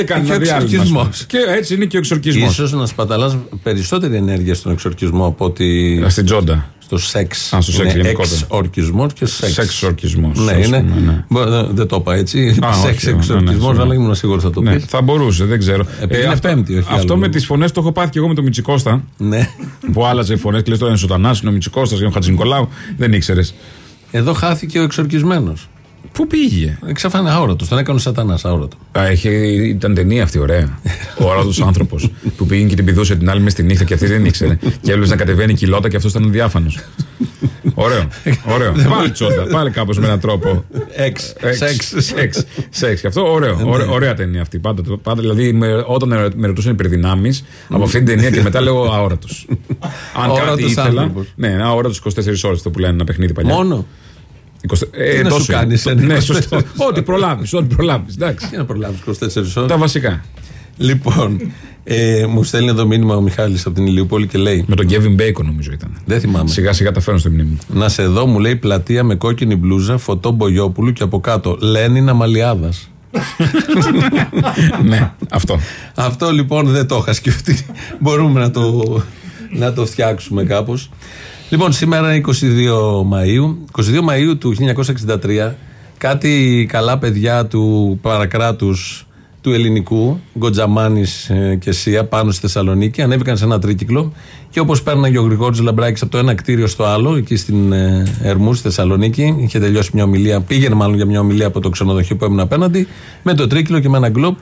Και κάνει Και ένα ο διάλειμμα. εξορκισμός. ας πούμε. Και έτσι είναι και ο εξορκισμός. Ίσως να σπαταλάς περισσότερη ενέργεια στον εξορκισμό από ότι Στην τσόντα. στο σεξ. Α, στο σεξ είναι γενικότερα. εξορκισμός και σεξ. Σεξορκισμός, Ναι, ας είναι. πούμε, ναι. Μπο- δεν- Δεν το είπα έτσι. Α, Σεξ όχι, ναι, ναι, εξορκισμός, σίγουρα. αλλά ήμουν σίγουρος θα το Ναι, πεις. θα μπορούσε, δεν ξέρω. Επειδή είναι αυτό πέμπτη, όχι αυτό άλλο. με τις φωνές το έχω πάθει και εγώ με τον Μιτσικώστα. Ναι. που άλλαζε φωνές και λες τώρα είναι Σωτανά, είναι ο Μιτσικώστα, είναι ο Χατζη Νικολάου. Δεν ήξερες. Εδώ χάθηκε ο εξορκισμένος. Πού πήγε; Εξαφάνε αόρατος. Τον έκανε ο Σατανάς αόρατο. Α, είχε, ήταν ταινία αυτή, ωραία. Ο αόρατος άνθρωπος που πήγαινε και την πηδούσε την άλλη μες στη νύχτα και αυτή δεν ήξερε. και έβλεπε να κατεβαίνει η κοιλότα και αυτός ήταν διάφανος. Ωραίο. Ωραίο. πάλι τσόντα, πάλι κάπως με έναν τρόπο. Εξ. Εξ, Σεξ. Σεξ. Σεξ. Και αυτό ωραίο. Ωραία, ωραία ταινία αυτή. Πάντα, πάντα δηλαδή με, όταν με ρωτούσαν υπερδυνάμει από αυτή την ταινία και μετά λέω αόρατος. Αν κάτι Αόρατος ήθελα. άνθρωπος. Ναι, ένα αόρατος 24 ώρες το που λένε ένα παιχνίδι παλιά. Μόνο; 20, ε, Τι να σου τόσο είναι. κάνεις, Το- ε, Ναι, 24 σωστό. Ό,τι προλάβεις, ό,τι προλάβεις. Εντάξει. Για να προλάβεις 24 ώρες. Τα βασικά. Λοιπόν, ε, μου στέλνει εδώ μήνυμα ο Μιχάλης από την Ηλιούπολη και λέει. Με τον Kevin Bacon νομίζω ήταν. Δεν θυμάμαι. Σιγά σιγά τα φέρνω στη μνήμη μου. Να σε δω, μου λέει πλατεία με κόκκινη μπλούζα, φωτό Μπογιόπουλου και από κάτω Λένιν Αμαλιάδας. <laughs> ναι, αυτό. Αυτό λοιπόν δεν το είχα σκεφτεί. Μπορούμε να το, να το φτιάξουμε κάπως. Λοιπόν, σήμερα είναι 22 Μαΐου. 22 Μαΐου του 1963, κάτι καλά παιδιά του παρακράτους του ελληνικού, Γκοτζαμάνης ε, και Σία, πάνω στη Θεσσαλονίκη, ανέβηκαν σε ένα τρίκυκλο και όπως πέρναγε ο Γρηγόρης Λαμπράκης από το ένα κτίριο στο άλλο, εκεί στην ε, Ερμού, στη Θεσσαλονίκη, είχε τελειώσει μια ομιλία, πήγαινε μάλλον για μια ομιλία από το ξενοδοχείο που έμεινε απέναντι, με το τρίκυκλο και με ένα γκλοπ,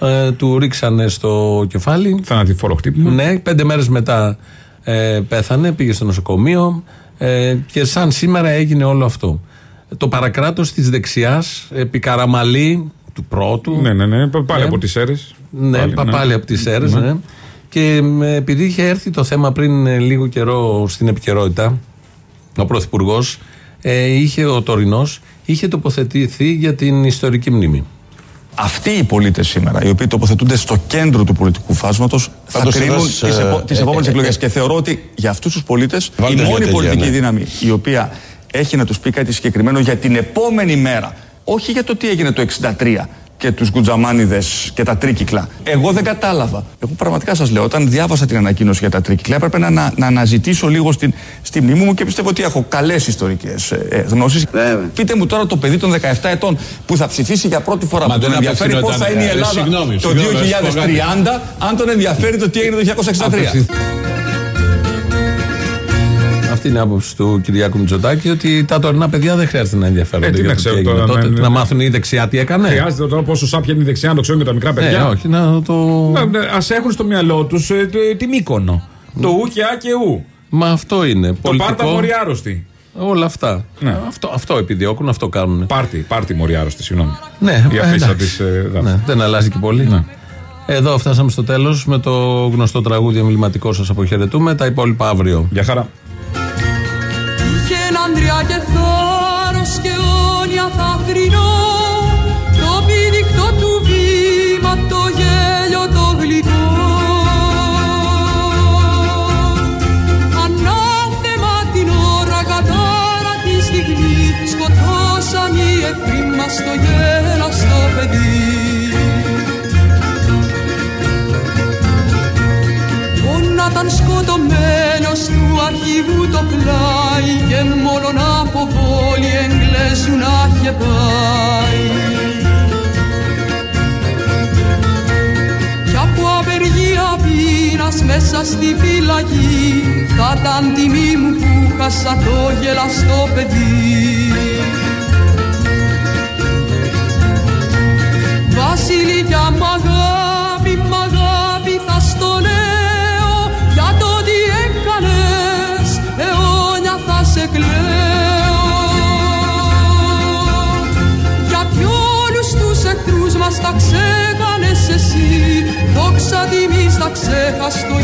ε, του ρίξανε στο κεφάλι. Θανατηφόρο χτύπημα. Ναι, πέντε μέρες μετά ε, πέθανε, πήγε στο νοσοκομείο ε, και σαν σήμερα έγινε όλο αυτό. Το παρακράτος της δεξιάς, επί Καραμαλή του πρώτου. Ναι, ναι, ναι. Πάλι Ναι. από τις αίρε. Ναι, πάλι, πάλι από τις αίρες, ναι. Και ε, επειδή είχε έρθει το θέμα πριν ε, λίγο καιρό στην επικαιρότητα, ο Πρωθυπουργός, ε, είχε ο τωρινός, είχε τοποθετηθεί για την ιστορική μνήμη. Αυτοί οι πολίτες σήμερα, οι οποίοι τοποθετούνται στο κέντρο του πολιτικού φάσματος, θα Πάντως κρίνουν ένας, τις ε, επο, ε, επόμενες ε, εκλογές. ε, Και θεωρώ ότι για αυτούς τους πολίτες η Βάλτε μια μόνη τέτοια, πολιτική ναι. δύναμη η οποία έχει να τους πει κάτι συγκεκριμένο για την επόμενη μέρα, όχι για το τι έγινε το 63 και τους γκουτζαμάνιδες και τα τρίκυκλα. Εγώ δεν κατάλαβα. Εγώ πραγματικά σας λέω, όταν διάβασα την ανακοίνωση για τα τρίκυκλα, έπρεπε να, να, να αναζητήσω λίγο στην, στη μνήμη μου και πιστεύω ότι έχω καλές ιστορικές ε, ε, γνώσεις. Πείτε μου τώρα το παιδί των 17 ετών που θα ψηφίσει για πρώτη φορά Μα που τον δεν ενδιαφέρει πώς θα απευθυνόταν, είναι η ε, Ελλάδα συγγνώμη, το συγγνώμη, να σου πω κάτι. 2030, αν τον ενδιαφέρει το τι έγινε το 1963. Αυτή είναι η άποψη του Κυριάκου Μητσοτάκη ότι τα τωρινά παιδιά δεν χρειάζεται να ενδιαφέρονται. Ε, τι για να το ξέρω έγινε τώρα, τότε. ναι, ναι. Να μάθουν οι δεξιά τι έκανε. Χρειάζεται τώρα πόσο σάπια είναι η δεξιά να το ξέρουν και τα μικρά παιδιά. Ναι, όχι, να το. Α έχουν στο μυαλό τους τη Μύκονο. Το ου και α και ου. Μα αυτό είναι. Το πολιτικό. πάρτα μοριάρωστη. Όλα αυτά. Ναι. Αυτό, αυτό επιδιώκουν, αυτό κάνουν. Πάρτι, πάρτι μοριάρωστη, συγγνώμη. Ναι, Η ε, αφίσα εντάξει. της. Ε, Ναι, δεν αλλάζει και πολύ. Ναι. Εδώ φτάσαμε στο τέλος με το γνωστό τραγούδι εμβληματικό σας αποχαιρετούμε. Τα υπόλοιπα αύριο. Γεια χαρά. Είχε άντρια και θάρρος και όνια θα θρυνώ Το πηδηχτό του βήμα, το γέλιο το γλυκό. Ανάθεμα την ώρα κατάρα τη στιγμή Σκοτώσαν οι εχθροί μας το γέλαστο ήταν σκοτωμένος του αρχηγού το πλάι και μόνον από βόλη εγγλέζου να είχε πάει. Κι από απεργία πείνας μέσα στη φυλακή θα ήταν τιμή μου που χάσα το γελαστό παιδί. Βασιλικιά μ' κλαίω. Γιατί όλους τους εχθρούς μας τα ξέκανες εσύ. Δόξα τιμής τα ξέχας το